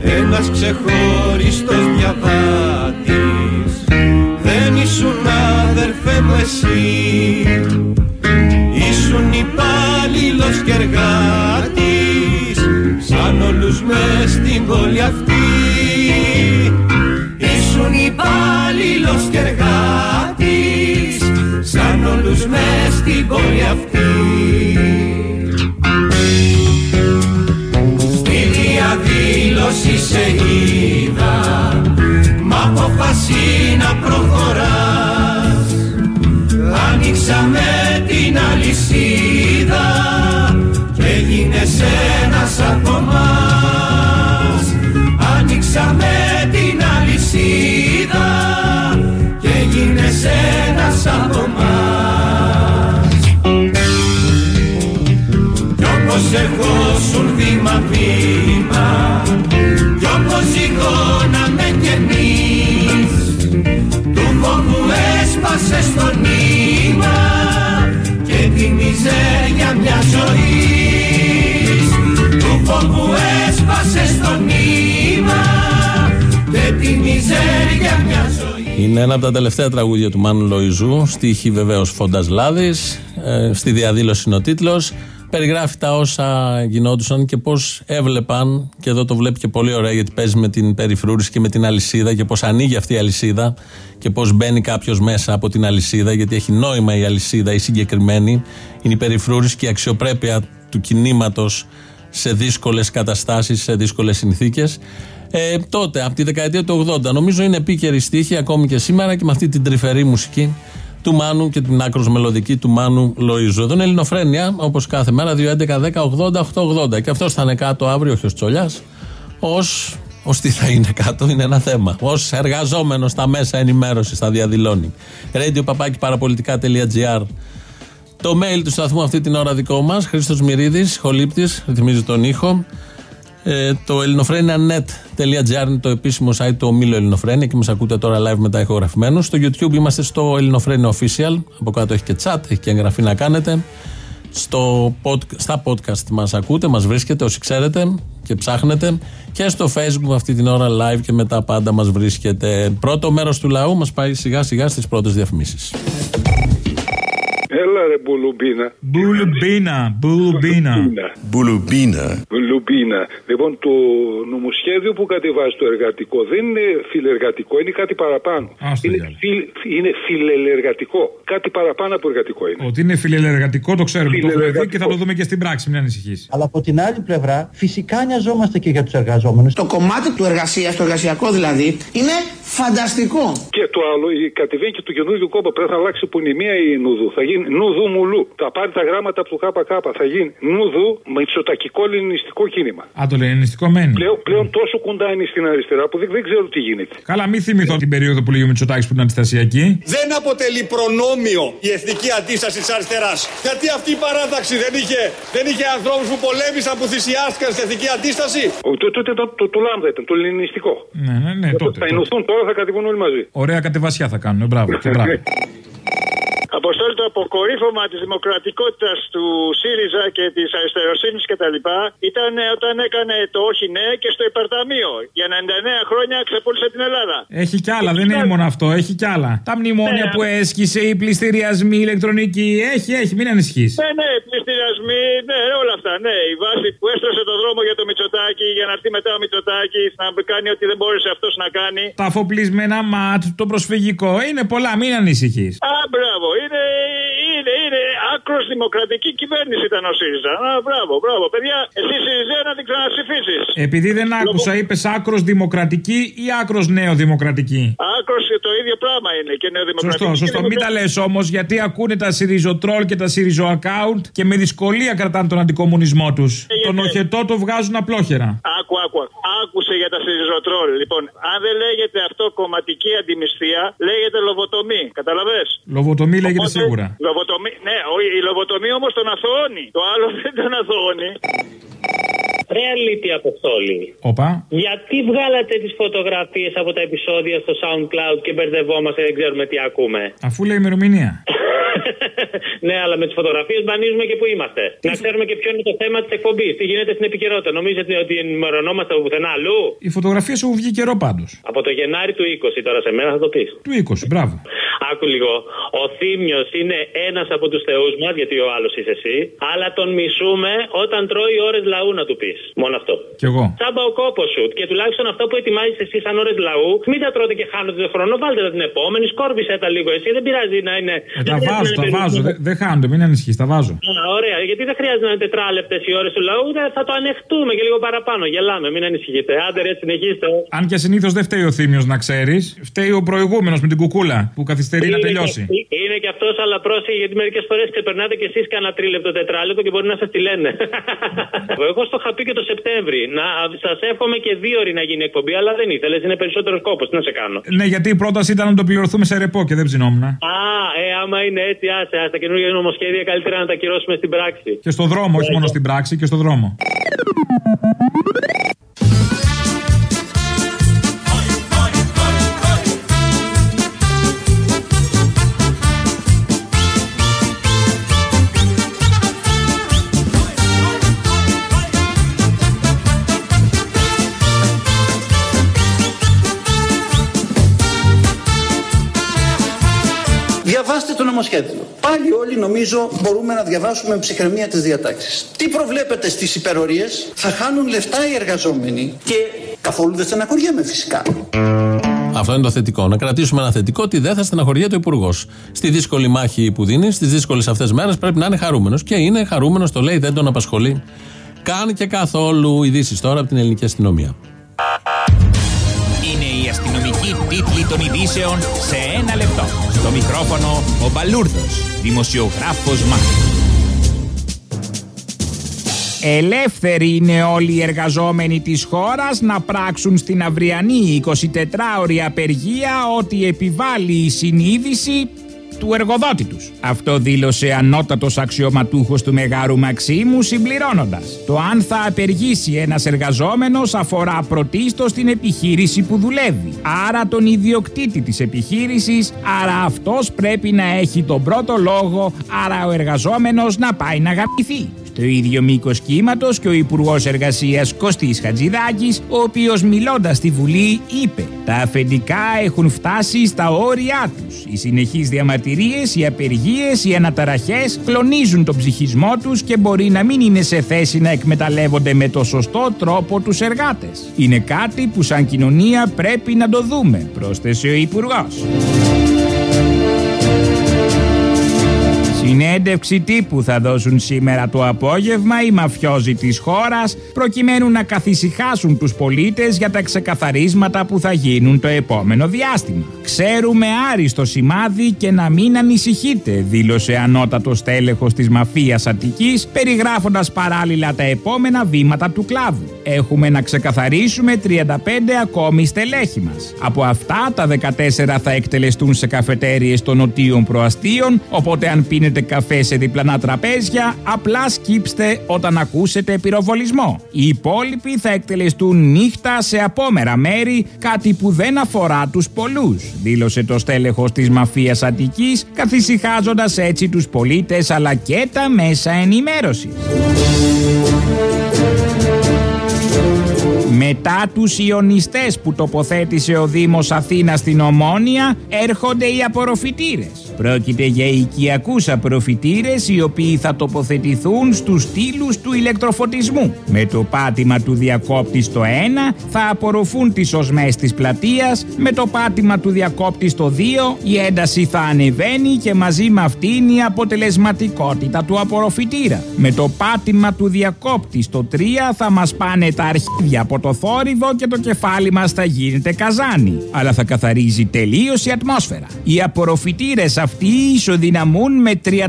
Ένας ξεχωριστός διαβάτης δεν ήσουν αδερφέ μου εσύ. Ήσουν υπάλληλος και εργάτης σαν όλους μες στην πόλη αυτή. Ήσουν υπάλληλος και εργάτης σαν όλους μες στην πόλη αυτή. Στη διαδήλωση σε είδα μ' αποφασί να προχωράς. Άνοιξαμε την αλυσίδα και έγινες ένας από μας Άνοιξαμε την αλυσίδα φόβου έσπασε στο νήμα και τη μιζέρια μιας ζωής του φόβου έσπασε στο νήμα και τη μιζέρια μια ζωής Είναι ένα από τα τελευταία τραγούδια του Μάνου Λοϊζού. Στίχη βεβαίως Φόντας Λάδης. Ε, στη διαδήλωση είναι ο τίτλος. Περιγράφει τα όσα γινόντουσαν και πώς έβλεπαν. Και εδώ το βλέπει και πολύ ωραία γιατί παίζει με την περιφρούρηση και με την αλυσίδα και πώς ανοίγει αυτή η αλυσίδα και πώς μπαίνει κάποιος μέσα από την αλυσίδα. Γιατί έχει νόημα η αλυσίδα, η συγκεκριμένη. Είναι η περιφρούρηση και η αξιοπρέπεια του κινήματος σε δύσκολες καταστάσεις, σε δύσκολες συνθήκες. Ε, τότε, από τη δεκαετία του 80, νομίζω είναι επίκαιρη στίχη ακόμη και σήμερα και με αυτή την τρυφερή μουσική του Μάνου και την άκρος μελωδική του Μάνου Λοίζου. Εδώ είναι Ελληνοφρένια, όπως κάθε μέρα, 2.11.10.80.880. Και αυτός θα είναι κάτω αύριο, όχι ω Τσολιάς. Ω. Ω τι θα είναι κάτω, είναι ένα θέμα. Ω εργαζόμενος στα μέσα ενημέρωσης, θα διαδηλώνει. Radio παραπολιτικά.gr Το mail του σταθμού αυτή την ώρα δικό μας, Χρήστος Μυρίδης, χολύπτης, ρυθμίζει τον ήχο. Ε, το ελληνοφρένια.net.gr είναι το επίσημο site του ομίλου Ελληνοφρένια και μας ακούτε τώρα live μετά ηχογραφημένους. Στο YouTube είμαστε στο Ελληνοφρένια Official. Από κάτω έχει και chat, έχει και εγγραφή να κάνετε. Στο pod, στα podcast μας ακούτε, μας βρίσκετε όσοι ξέρετε και ψάχνετε. Και στο Facebook αυτή την ώρα live και μετά πάντα μας βρίσκεται. Πρώτο μέρος του λαού μας πάει σιγά σιγά στις πρώτες διαφημίσεις. Έλα ρε ρε μπουλουμπίνα. Μπουλουμπίνα, μπουλουμπίνα. Μπουλουμπίνα. Μπουλουμπίνα. Λοιπόν, το νομοσχέδιο που κατεβάζει το εργατικό δεν είναι φιλεργατικό, είναι κάτι παραπάνω. Είναι, φιλ, είναι φιλελεργατικό. Κάτι παραπάνω από εργατικό είναι. Ότι είναι φιλελεργατικό το ξέρουμε. Το έχουμε δει και θα το δούμε και στην πράξη, μην ανησυχείς. Αλλά από την άλλη πλευρά, φυσικά νοιαζόμαστε και για τους εργαζόμενους. Το κομμάτι του εργασίας, το εργασιακό δηλαδή, είναι φανταστικό. Και το άλλο, η κατηβαίνει και του καινούργιου κόμμα πρέπει να αλλάξει πουνημία η Νουδού. Θα γίνει Νουδού Μουλού. Θα πάρει τα γράμματα από το ΚΚ. Θα γίνει Νουδού με τσοτακικό ελληνιστικό κίνημα. Α, το ελληνιστικό μένει. Πλέον, πλέον τόσο κοντά είναι στην αριστερά που δεν, δεν ξέρω τι γίνεται. Καλά, μην θυμηθώ την περίοδο που λέγει ο Μητσοτάκη που ήταν αντιστασιακή. Δεν αποτελεί προνόμιο η εθνική αντίσταση της αριστεράς. Γιατί αυτή η παράταξη δεν είχε, δεν είχε ανθρώπους που πολέμησαν, που θυσιάστηκαν στην εθνική αντίσταση; Τότε το, το, το λάμδα ήταν, το ελληνιστικό. Ναι, ναι, ναι, τότε. Θα ενωθούν τώρα, θα κατεβούν όλοι μαζί. Ωραία κατεβασιά θα κάνουν. Μπράβο. Και μπράβο. Αποστόλη το αποκορύφωμα της δημοκρατικότητας του ΣΥΡΙΖΑ και της αριστεροσύνης κτλ. ήταν όταν έκανε το όχι ναι και στο υπερταμείο. Για 99 χρόνια ξεπούλησε την Ελλάδα. Έχει κι άλλα, δεν είναι μόνο αυτό, έχει κι άλλα. Τα μνημόνια Ναι. που έσκησε, οι πληστηριασμοί ηλεκτρονικοί. Έχει, έχει, μην ανησυχείς. Ναι, ναι, πληστηριασμοί, ναι, όλα αυτά. Ναι, η βάση που έστρωσε το δρόμο για το Μητσοτάκι, για να έρθει μετά ο Μητσοτάκι να κάνει ό,τι δεν μπόρεσε αυτός να κάνει. Τα αφοπλισμένα ματ, το προσφυγικό. Είναι πολλά, μην ανησυχείς. Α, μπράβο, είναι, είναι, είναι άκρος δημοκρατική κυβέρνηση ήταν ο ΣΥΡΙΖΑ. Α, μπράβο, μπράβο. Παιδιά, εσύ ΣΥΡΙΖΑ να την ξαναψηφίσει. Επειδή δεν άκουσα, είπες άκρος δημοκρατική ή άκρος νεοδημοκρατική. Άκρος το ίδιο πράγμα είναι και νεοδημοκρατική. Σωστό, σωστό. Μην τα λες όμως, γιατί ακούνε τα σιριζοτρόλ και τα σιριζο account και με δυσκολία κρατάνε τον αντικομουνισμό τους. Τον οχετό το βγάζουν απλόχερα. Άκου, άκου. Άκουσε για τα σιριζοτρόλ. Λοιπόν, αν δεν λέγεται αυτό κομματική αντιμισθία, λέγεται λοβοτομή. Καταλαβέ. Λοβοτομή λέγεται σίγουρα. Λοβοτομή, ναι, ο- η λοβοτομή όμως τον αθωώνει. Το άλλο δεν τον αθωώνει. Ρε αλήθεια αποστόλη. Όπα. Γιατί βγάλατε τις φωτογραφίες από τα επεισόδια στο SoundCloud και μπερδευόμαστε δεν ξέρουμε τι ακούμε; Αφού λέει ημερομηνία. ναι, αλλά με τις φωτογραφίες μπανίζουμε και που είμαστε. Να ξέρουμε και ποιο είναι το θέμα της εκπομπής. Τι γίνεται στην επικαιρότητα. Νομίζετε ότι ενημερωνόμαστε από πουθενά αλλού; Η φωτογραφία σου βγει καιρό πάντως. Από το Γενάρη του 20 τώρα σε μένα θα το πεις. Του 20, μπράβο. Άκου λίγο. Ο Θήμιος είναι ένας από τους θεούς μας, γιατί ο άλλος είσαι εσύ. Αλλά τον μισούμε όταν τρώει ώρες λαού, να του πεις. Μόνο αυτό. Κι εγώ. Τσάμπα ο κόπο σου. Και τουλάχιστον αυτό που ετοιμάζεις εσύ σαν ώρες λαού, μην τα τρώτε και χάνετε τον χρόνο. Βάλτε τα την επόμενη, σκόρπισε τα λίγο εσύ. Δεν πειράζει να είναι. Ε, τα βάζω, τα βάζω. Δεν δεν χάνονται, μην ανησυχείς, τα βάζω. Α, ωραία, γιατί δεν χρειάζεται να είναι τετράλεπτες οι ώρες του λαού, δεν- θα το ανεχτούμε και λίγο παραπάνω. Γελάμε, μην ανησυχείτε. Άντε ρε, συνεχίστε. Αν και συνήθως δεν φταίει ο Θήμιο, να ξέρεις. Φταίει ο προηγούμενος με την κουκούλα που καθυστερεί να Είναι τελειώσει. και- Είναι και αυτός, αλλά πρόσεχε γιατί μερικές φορές ξεπερνάτε κι εσείς κανένα τρίλεπτο τετράλεπτο και μπορεί να σας τη λένε. Εγώ στο είχα πει και το Σεπτέμβρη. Να σας εύχομαι και δύο ώρες να γίνει εκπομπή, αλλά δεν ήθελες. Είναι περισσότερο κόπο. Τι να σε κάνω; Ναι, γιατί η πρόταση ήταν να το πληρωθούμε σε ρεπό και δεν ψινόμουν. Α, ε, άμα είναι έτσι, άσε, άσε τα καινούργια νομοσχέδια καλύτερα να τα κυρώσουμε στην πράξη. Και στο δρόμο, όχι μόνο στην πράξη, και στο δρόμο. Διαβάστε το νομοσχέδιο. Πάλι όλοι νομίζω μπορούμε να διαβάσουμε με ψυχραιμία τις διατάξεις. Τι προβλέπετε στις υπερορίες, θα χάνουν λεφτά οι εργαζόμενοι και καθόλου δεν στεναχωριέμαι φυσικά. Αυτό είναι το θετικό. Να κρατήσουμε ένα θετικό ότι δεν θα στεναχωριέται ο Υπουργός. Στη δύσκολη μάχη που δίνει, στις δύσκολες αυτές μέρες πρέπει να είναι χαρούμενος. Και είναι χαρούμενος, το λέει, δεν τον απασχολεί. Καν και καθόλου ειδήσεις τώρα από την ελληνική αστυνομία. Αστυνομική τίτλη των ειδήσεων σε ένα λεπτό. Στο μικρόφωνο ο Μπαλούρδος, δημοσιογράφος Μάρκος. Ελεύθεροι είναι όλοι οι εργαζόμενοι της χώρας να πράξουν στην αυριανή 24ωρη απεργία ό,τι επιβάλλει η συνείδηση του εργοδότη τους. Αυτό δήλωσε ανώτατος αξιωματούχος του Μεγάρου Μαξίμου συμπληρώνοντας. Το αν θα απεργήσει ένας εργαζόμενος αφορά πρωτίστως την επιχείρηση που δουλεύει. Άρα τον ιδιοκτήτη της επιχείρησης, άρα αυτός πρέπει να έχει τον πρώτο λόγο, άρα ο εργαζόμενος να πάει να γαμηθεί. Το ίδιο μήκος κύματος και ο Υπουργός Εργασίας Κωστής Χατζηδάκης, ο οποίος μιλώντας στη Βουλή είπε: Τα αφεντικά έχουν φτάσει στα όρια τους. Οι συνεχείς διαμαρτυρίες, οι απεργίες, οι αναταραχές κλονίζουν τον ψυχισμό τους και μπορεί να μην είναι σε θέση να εκμεταλλεύονται με το σωστό τρόπο τους εργάτες. Είναι κάτι που σαν κοινωνία πρέπει να το δούμε, πρόσθεσε ο Υπουργός. Συνέντευξη τύπου θα δώσουν σήμερα το απόγευμα οι μαφιόζοι της χώρας προκειμένου να καθησυχάσουν τους πολίτες για τα ξεκαθαρίσματα που θα γίνουν το επόμενο διάστημα. Ξέρουμε άριστο σημάδι και να μην ανησυχείτε, δήλωσε ανώτατος τέλεχος της μαφίας Αττικής, περιγράφοντας παράλληλα τα επόμενα βήματα του κλάδου. Έχουμε να ξεκαθαρίσουμε 35 ακόμη στελέχη μας. Από αυτά τα 14 θα εκτελεστούν σε καφετέριες των νοτίων προαστίων, οπότε αν πίνετε καφέ σε διπλανά τραπέζια, απλά σκύψτε όταν ακούσετε πυροβολισμό. Οι υπόλοιποι θα εκτελεστούν νύχτα σε απόμερα μέρη, κάτι που δεν αφορά τους πολλούς, δήλωσε το στέλεχος της μαφίας Αττικής, καθησυχάζοντας έτσι τους πολίτες αλλά και τα μέσα ενημέρωσης. Μετά τους ιονιστές που τοποθέτησε ο Δήμος Αθήνας στην Ομόνια έρχονται οι απορροφητήρες. Πρόκειται για οικιακούς απορροφητήρες οι οποίοι θα τοποθετηθούν στους στήλους του ηλεκτροφωτισμού. Με το πάτημα του διακόπτη στο 1 θα απορροφούν τις οσμές της πλατείας, με το πάτημα του διακόπτη στο 2 η ένταση θα ανεβαίνει και μαζί με αυτήν η αποτελεσματικότητα του απορροφητήρα. Με το πάτημα του διακόπτη στο 3 θα μας πάνε τα αρχίδια από το θόρυβο και το κεφάλι μας θα γίνεται καζάνι. Αλλά θα καθαρίζει τελείως η ατμόσφαιρα. Οι απορροφητήρες αυτοί ισοδυναμούν με 35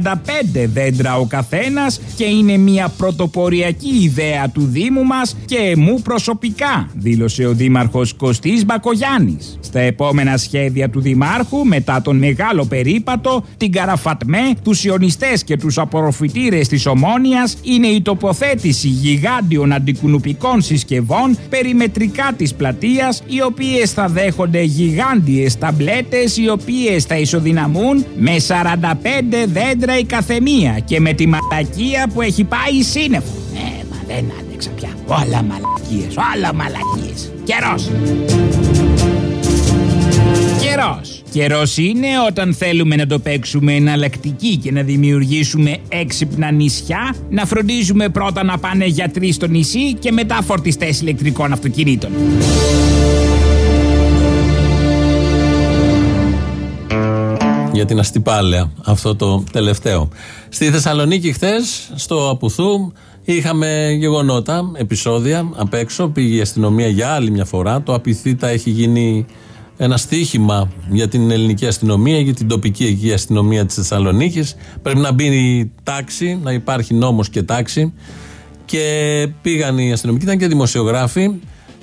δέντρα ο καθένας και είναι μια πρωτοποριακή ιδέα του Δήμου μας και μου προσωπικά, δήλωσε ο Δήμαρχος Κωστής Μπακογιάννης. Στα επόμενα σχέδια του Δημάρχου, μετά τον μεγάλο περίπατο, την Καραφατμέ, τους ιονιστές και τους απορροφητήρες της Ομόνιας είναι η τοποθέτηση γιγάντιων αντικουνουπικών συσκευών περιμετρικά της πλατείας, οι οποίες θα δέχονται γιγάντιες ταμπλέτες, οι οποίες θα ισοδυναμούν με 45 δέντρα η καθεμία και με τη μαλακία που έχει πάει σύννεφο. Ε, μα δεν άντεξα πια. Όλα μαλακίες, όλα μαλακίες. Καιρός. Καιρός. Καιρός είναι όταν θέλουμε να το παίξουμε εναλλακτική και να δημιουργήσουμε έξυπνα νησιά, να φροντίζουμε πρώτα να πάνε γιατροί στο νησί και μετά φορτιστές ηλεκτρικών αυτοκινήτων. Για την αστυπάλαια. Αυτό το τελευταίο. Στη Θεσσαλονίκη χθες, στο Απουθού, είχαμε γεγονότα, επεισόδια απ' έξω. Πήγε η αστυνομία για άλλη μια φορά. Το Απιθύτα έχει γίνει ένα στίχημα για την ελληνική αστυνομία, για την τοπική εκεί αστυνομία της Θεσσαλονίκης. Πρέπει να μπει η τάξη, να υπάρχει νόμος και τάξη. Και πήγαν οι αστυνομικοί, ήταν και δημοσιογράφοι.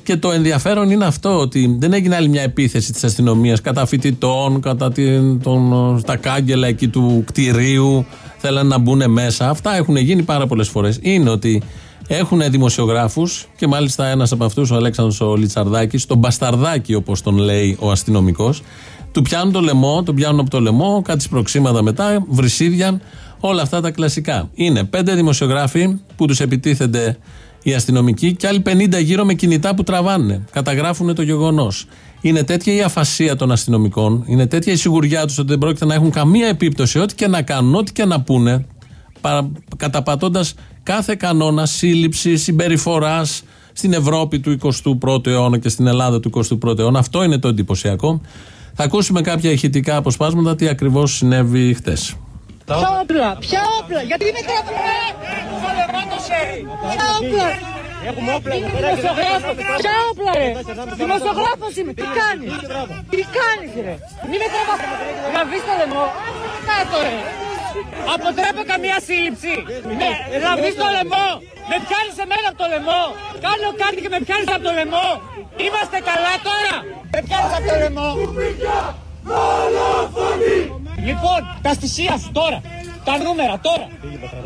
Και το ενδιαφέρον είναι αυτό, ότι δεν έγινε άλλη μια επίθεση της αστυνομίας κατά φοιτητών, κατά την, τον, τα κάγκελα εκεί του κτηρίου. Θέλαν να μπουν μέσα. Αυτά έχουν γίνει πάρα πολλές φορές. Είναι ότι έχουν δημοσιογράφους και μάλιστα ένας από αυτούς, ο Αλέξανδρος ο Λιτσαρδάκης, τον Μπασταρδάκη όπως τον λέει ο αστυνομικός, του πιάνουν το λαιμό, τον πιάνουν από το λαιμό, κάτι σπροξήματα μετά, βρυσίδια, όλα αυτά τα κλασικά. Είναι πέντε δημοσιογράφοι που τους επιτίθενται οι αστυνομικοί και άλλοι 50 γύρω με κινητά που τραβάνε. Καταγράφουν το γεγονός. Είναι τέτοια η αφασία των αστυνομικών, είναι τέτοια η σιγουριά τους ότι δεν πρόκειται να έχουν καμία επίπτωση, ό,τι και να κάνουν, ό,τι και να πούνε, καταπατώντας κάθε κανόνα σύλληψη, συμπεριφοράς στην Ευρώπη του 21ου αιώνα και στην Ελλάδα του 21ου αιώνα. Αυτό είναι το εντυπωσιακό. Θα ακούσουμε κάποια ηχητικά αποσπάσματα τι ακριβώς συνέβη χτες. Ποια όπλα, ποια όπλα, γιατί με τραβάει. Ποια όπλα. Έχουμε όπλα εδώ πέρα. Ποια όπλα ρε. Δημοσιογράφος είμαι. Τι κάνεις; Τι κάνεις ρε; Μην με τραβάς. Γραβείς το λαιμό. Κάτω ρε. Αποτρέπω καμία σύλληψη. Ναι, γραβείς το λαιμό. Με πιάνεις εμένα από το λαιμό. Κάνω κάτι και με πιάνεις από το λαιμό. Είμαστε καλά τώρα. Με πιάνεις από το λαιμό. Λοιπόν, τα στοιχεία σου τώρα. Τα νούμερα τώρα.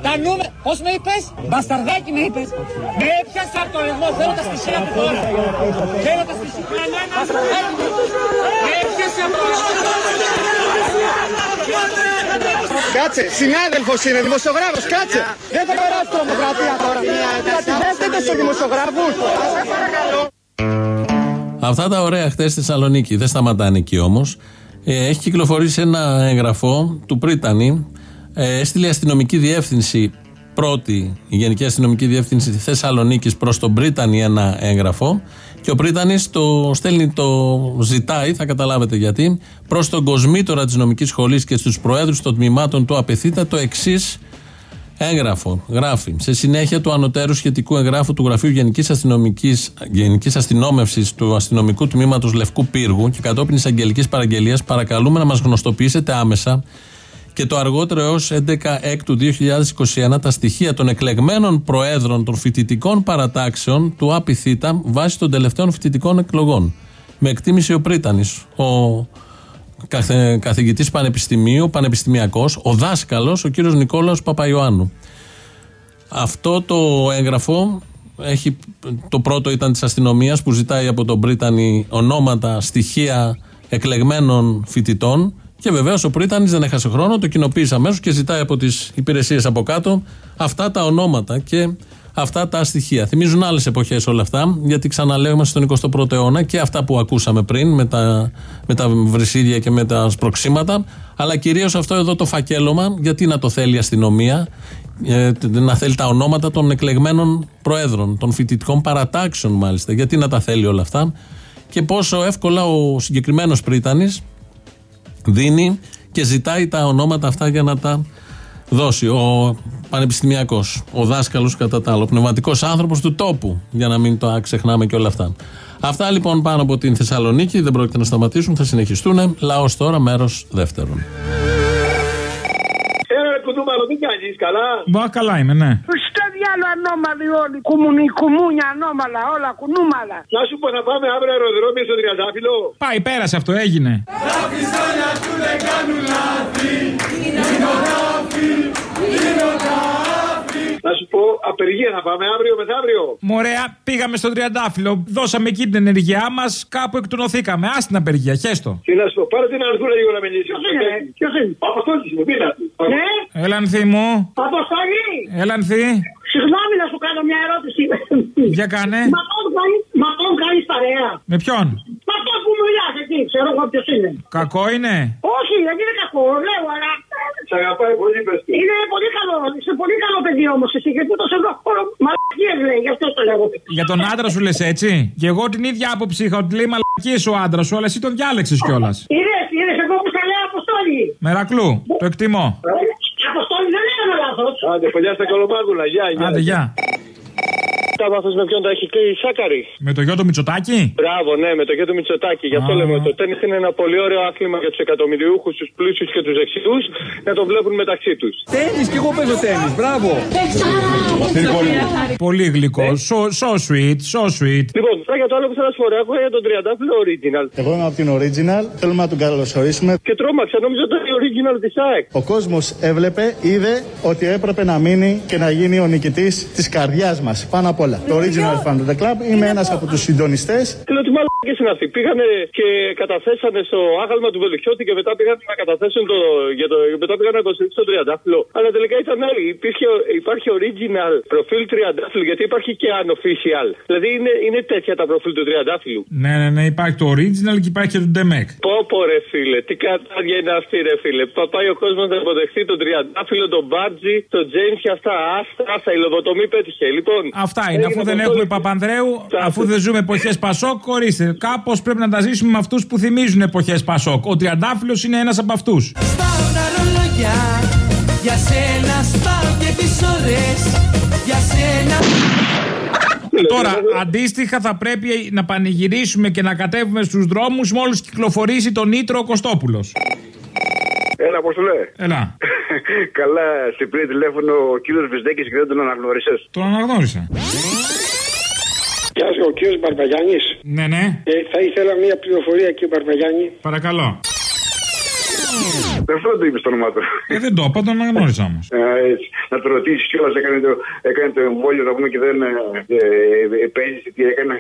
Τα νούμερα. Πώς με είπες, Μπασταρδάκι με είπες. Με έπιασες από το λαιμό. Θέλω τα στοιχεία μου τώρα. Θέλω τα στοιχεία. Με έπιασες από το λαιμό. Κάτσε, συνάδελφος είναι, δημοσιογράφος, κάτσε. Δεν θα περάσει τρομοκρατία τώρα. Κατηδέστε στους δημοσιογράφους. Σε παρακαλώ. Αυτά τα ωραία χτε στη Θεσσαλονίκη δεν σταματάνε εκεί όμως. Έχει κυκλοφορήσει ένα έγγραφο του Πρίτανη. Ε, έστειλε η αστυνομική διεύθυνση πρώτη, η Γενική Αστυνομική Διεύθυνση Θεσσαλονίκης προς τον Πρίτανη ένα έγγραφο. Και ο Πρίτανης το στέλνει, το ζητάει, θα καταλάβετε γιατί, προς τον κοσμήτορα της νομικής σχολής και στους προέδρους των τμήματων του Απεθήτα το εξής έγγραφο. Γράφει. Σε συνέχεια του ανωτέρου σχετικού εγγράφου του Γραφείου Γενικής Αστυνομικής, Γενικής Αστυνόμευσης του Αστυνομικού Τμήματος Λευκού Πύργου και κατόπιν εισαγγελικής παραγγελίας, παρακαλούμε να μας γνωστοποιήσετε άμεσα και το αργότερο έως 11 Έκτου 2021 τα στοιχεία των εκλεγμένων προέδρων των φοιτητικών παρατάξεων του ΑΠΙΘΙΤΑ βάσει των τελευταίων φοιτητικών εκλογών. Με εκτίμηση ο Πρίτανης, ο καθηγητής πανεπιστημίου, πανεπιστημιακός, ο δάσκαλος, ο κύριος Νικόλαο Παπαϊωάννου. Αυτό το έγγραφο έχει, το πρώτο ήταν της αστυνομίας που ζητάει από τον Πρίτανη ονόματα, στοιχεία εκλεγμένων φοιτητών και βεβαίως ο Πρίτανης δεν έχασε χρόνο, το κοινοποίησε αμέσως και ζητάει από τις υπηρεσίες από κάτω αυτά τα ονόματα και αυτά τα στοιχεία. Θυμίζουν άλλες εποχές όλα αυτά, γιατί ξαναλέω είμαστε στον 21ο αιώνα και αυτά που ακούσαμε πριν με τα, με τα βρυσίδια και με τα σπροξήματα, αλλά κυρίως αυτό εδώ το φακέλωμα, γιατί να το θέλει η αστυνομία, ε, να θέλει τα ονόματα των εκλεγμένων προέδρων, των φοιτητικών παρατάξεων μάλιστα, γιατί να τα θέλει όλα αυτά και πόσο εύκολα ο συγκεκριμένος Πρίτανης δίνει και ζητάει τα ονόματα αυτά για να τα δώσει. Ο πανεπιστημιακός, ο δάσκαλος κατά τα άλλο, πνευματικός άνθρωπος του τόπου, για να μην το ξεχνάμε και όλα αυτά. Αυτά λοιπόν πάνω από την Θεσσαλονίκη δεν πρόκειται να σταματήσουν, θα συνεχιστούν. Λαός τώρα, μέρος δεύτερον. Έλα, κουντούμαλο, τι κάνεις, καλά; Μπα, καλά είμαι, ναι. Στο διάλο ανώμαλοι όλοι. Κουμουνι, κουμούνια ανώμαλα, όλα κουνούμαλα. Να σου πω να πάμε αύριο αεροδρόμιο στο Τριαντάφυλλο. Πάει, πέρασε αυτό, έγινε. Τα πιστόλια του δεν κάνουν λάθη. Είναι ο Τάφη, είναι ο Τάφη. Να σου πω, απεργία να πάμε αύριο μεθαύριο. Μωρέα, πήγαμε στον Τριαντάφυλλο, δώσαμε εκεί την ενεργειά μας, κάπου εκτονοθήκαμε. Α την απεργία, χέστο. Τι να σου πω, πάρε την αρθούρα λίγο να με λύσει. Ποιος είναι, Αποστόλη μου, πήρα. Ναι, Έλανθη μου, Αποστολή. έλανθη. Συγγνώμη να σου κάνω μια ερώτηση. Για κάνε. Μα τον κάνεις, μα τον κάνεις παρέα. Με ποιον, Μα αυτό που μιλάς εκεί, ξέρω εγώ ποιος είναι. κακό είναι; Όχι, δεν είναι κακό, λέω, αλλά... Σε αγαπάει πολύ, πες του. Είναι πολύ καλό, είσαι πολύ καλό παιδί όμως εσύ, γιατί το σε εδώ χώρο μαλακίες λέει, γι' αυτό το λέω. Για τον άντρα σου λες έτσι; Και εγώ την ίδια άποψη είχα ότι λέει μαλακίες ο άντρας σου, αλλά εσύ τον διάλεξες κιόλας. Είδες, είδες εγώ που σε λέω Αποστόλη. Μερακλού, το εκτιμώ. Αποστόλη δεν έκανα λάθος. Άντε, παιδιά στα κολομάγουλα, γεια, γεια. Άντε, γεια. Τα βάθος με ποιον τα έχει κλείσει η Σάκαρη. Με το γιο του Μητσοτάκη; Μπράβο, ναι, με το γιο του Μητσοτάκη. Γι' αυτό Α. λέμε ότι το τέννη είναι ένα πολύ ωραίο άθλημα για τους εκατομμυριούχους, τους πλούσιους και τους δεξιούς να το βλέπουν μεταξύ τους. Τέννη, και εγώ παίζω τέννη. Μπράβο. Πολύ γλυκό. So, so sweet, so sweet. Λοιπόν, τώρα για το άλλο που θέλω να σου πω, έχω για τον Τριαντάφυλλο Original. Εγώ είμαι από την Original. Θέλουμε να τον καλωσορίσουμε. Και τρόμαξα, νόμιζα ότι ήταν η Original της ΑΕΚ. Ο κόσμος έβλεπε, είδε ότι έπρεπε να μείνει και να γίνει ο νικητής της καρδιάς μας. Πάνω απ' όλα. Το Original Fan of the Club. Είμαι ένας από τους συντονιστές. Λέω ότι μάλλον είναι αυτοί. Πήγανε και καταθέσανε στο άγαλμα του Βελουχιώτη και μετά πήγαν να καταθέσουν το. Για το μετά πήγαν να υποστηρίξουν το Τριαντάφυλλο. Αλλά τελικά ήταν άλλοι. Υπήρχε, υπάρχει original προφίλ Τριαντάφυλλου γιατί υπάρχει και unofficial. Δηλαδή είναι, είναι τέτοια τα προφίλ του Τριαντάφυλλου. Ναι, ναι, ναι, υπάρχει το original και υπάρχει και το Ντεμεκ. Πω πω ρε φίλε, τι κατάδια είναι αυτή ρε φίλε. Πα πάει ο κόσμος να υποδεχθεί τον Τριαντάφυλλο, τον Μπάτζι, τον Τζέιμς και αυτά. Άστα, άστα, η λογοτομή πέτυχε. Λοιπόν, Αυτά είναι. Αφού έγινε δεν αυτό έχουμε το- Παπανδρέου, αφού δεν ζούμε εποχές Πασόκ, ορίστε. Κάπως πρέπει να τα ζήσουμε με αυτούς που θυμίζουν εποχές Πασόκ. Ο Τριαντάφυλλος είναι ένας από αυτούς. Σπάω τα ρολογιά Για σένα σπάω και τις ώρες Για σένα Τώρα, αντίστοιχα, θα πρέπει να πανηγυρίσουμε και να κατέβουμε στους δρόμους μόλις κυκλοφορήσει τον Νίτρο Κωστόπουλος. Έλα, πώς το λέει. Έλα. Καλά, σε πήρε τηλέφωνο ο κύριος Βυσδέκης και δεν τον αναγνώρισες. Τον αναγνώρισα. Γεια σα, ο κύριος Μπαρμπαγιάννης. Ναι, ναι. Ε, θα ήθελα μια πληροφορία, κύριε Μπαρμπαγιάννη. Παρακαλώ. Δεν αυτό το είπες το όνομά του. Ε, δεν το είπα, τον αναγνώρισα όμως. Ε, έτσι. Να το ρωτήσεις κιόλας, έκανε το, έκανε το εμβόλιο να πούμε και δεν ε, ε, ε, παίζει τι έκανε.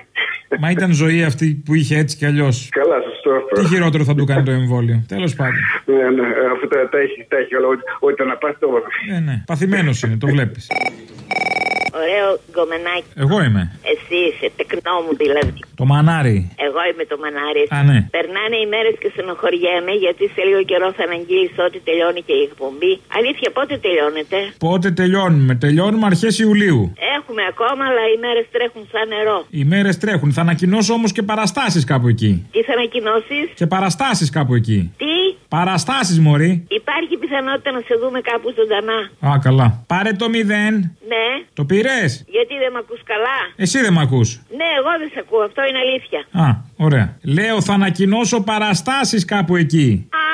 Μα ήταν ζωή αυτή που είχε έτσι κι αλλιώς. Καλά, σωστό αυτό. Τι χειρότερο θα του κάνει το εμβόλιο. Τέλος πάντων. Ναι, ναι, αφού τα, τα έχει, τα έχει όλα. Ό,τι- Ό,τι το να πας το. Ναι, ναι. Παθημένος είναι, το βλέπεις. Ωραίο γκομενάκι. Εγώ είμαι. Εσύ είσαι, τεκνό μου δηλαδή. Το μανάρι. Εγώ είμαι το μανάρι. Α, ναι. Περνάνε οι μέρες και στενοχωριέμαι γιατί σε λίγο καιρό θα αναγγείλεις ότι τελειώνει και η εκπομπή. Αλήθεια, πότε τελειώνεται; Πότε τελειώνουμε; Τελειώνουμε αρχές Ιουλίου. Έχουμε ακόμα, αλλά οι μέρες τρέχουν σαν νερό. Οι μέρες τρέχουν. Θα ανακοινώσω όμως και παραστάσεις κάπου εκεί. Τι θα ανακοινώσεις, Και παραστάσεις κάπου εκεί. Τι, Παραστάσεις, Μωρή. υπάρχει πιθανότητα να σε δούμε κάπου ζωντανά. Α, καλά. Πάρε το μηδέν. Ναι, Το πήρες; γιατί δεν με ακούς καλά; Εσύ δεν με ακούς. Ναι, εγώ δεν σε ακούω, αυτό είναι αλήθεια. Α, ωραία. Λέω θα ανακοινώσω παραστάσεις κάπου εκεί. Α,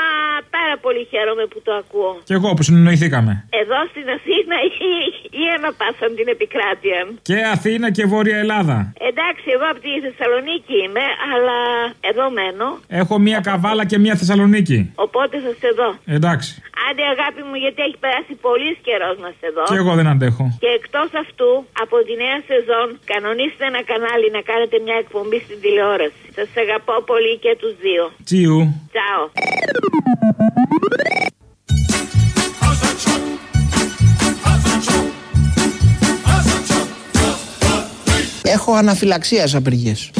πάρα πολύ χαίρομαι που το ακούω. Κι εγώ που συνεννοηθήκαμε. Εδώ στην Αθήνα ή, ή αναπάσαν την επικράτεια. Και Αθήνα και Βόρεια Ελλάδα. Εντάξει, εγώ από τη Θεσσαλονίκη είμαι, αλλά εδώ μένω. Έχω μία καβάλα και μία Θεσσαλονίκη. Οπότε θα σε δω. Εντάξει. Άντε αγάπη μου, γιατί έχει περάσει πολύς καιρός να σε δω. Και εγώ δεν αντέχω. Και εκτός αυτού, από τη νέα σεζόν, κανονίστε ένα κανάλι να κάνετε μια εκπομπή στην τηλεόραση. Σας αγαπώ πολύ και τους δύο. Τσιου. Τσάω. Έχω αναφυλαξίας απεργίες.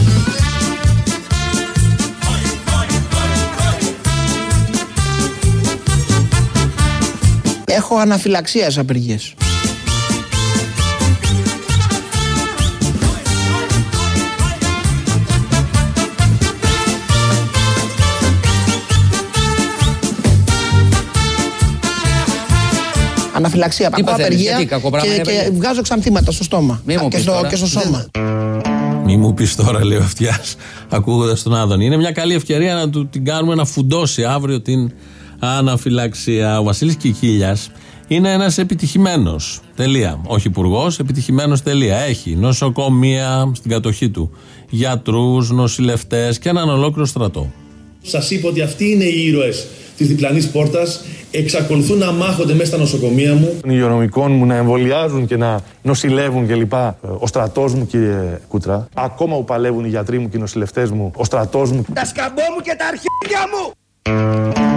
Έχω αναφυλαξίας απεργίες. Αναφυλαξία, Τι πάω παθαίνεις, απεργία γιατί, κακό πράγμα και, είναι και απεργία; βγάζω ξανθήματα στο στόμα Μη μου και, πεις στο, τώρα. και στο σώμα. Μη μου πεις τώρα, λέει ο αυτιά, ακούγοντας τον Άδωνη. Είναι μια καλή ευκαιρία να του την κάνουμε να φουντώσει αύριο την αναφυλαξία. Ο Βασίλης Κικίλιας είναι ένας επιτυχημένος. Τελεία. Όχι υπουργός, επιτυχημένος. Τελεία. Έχει νοσοκομεία στην κατοχή του. Γιατρούς, νοσηλευτές και έναν ολόκληρο στρατό. Σας είπα ότι αυτοί είναι οι ήρωες της διπλανής πόρτας. Εξακολουθούν να μάχονται μέσα στα νοσοκομεία μου. Των υγειονομικών μου να εμβολιάζουν και να νοσηλεύουν κλπ. Ο στρατός μου, κύριε Κούτρα. Ακόμα που παλεύουν οι γιατροί μου και οι νοσηλευτές μου. Ο στρατός μου. Τα σκαμπό μου και τα αρχίδια μου!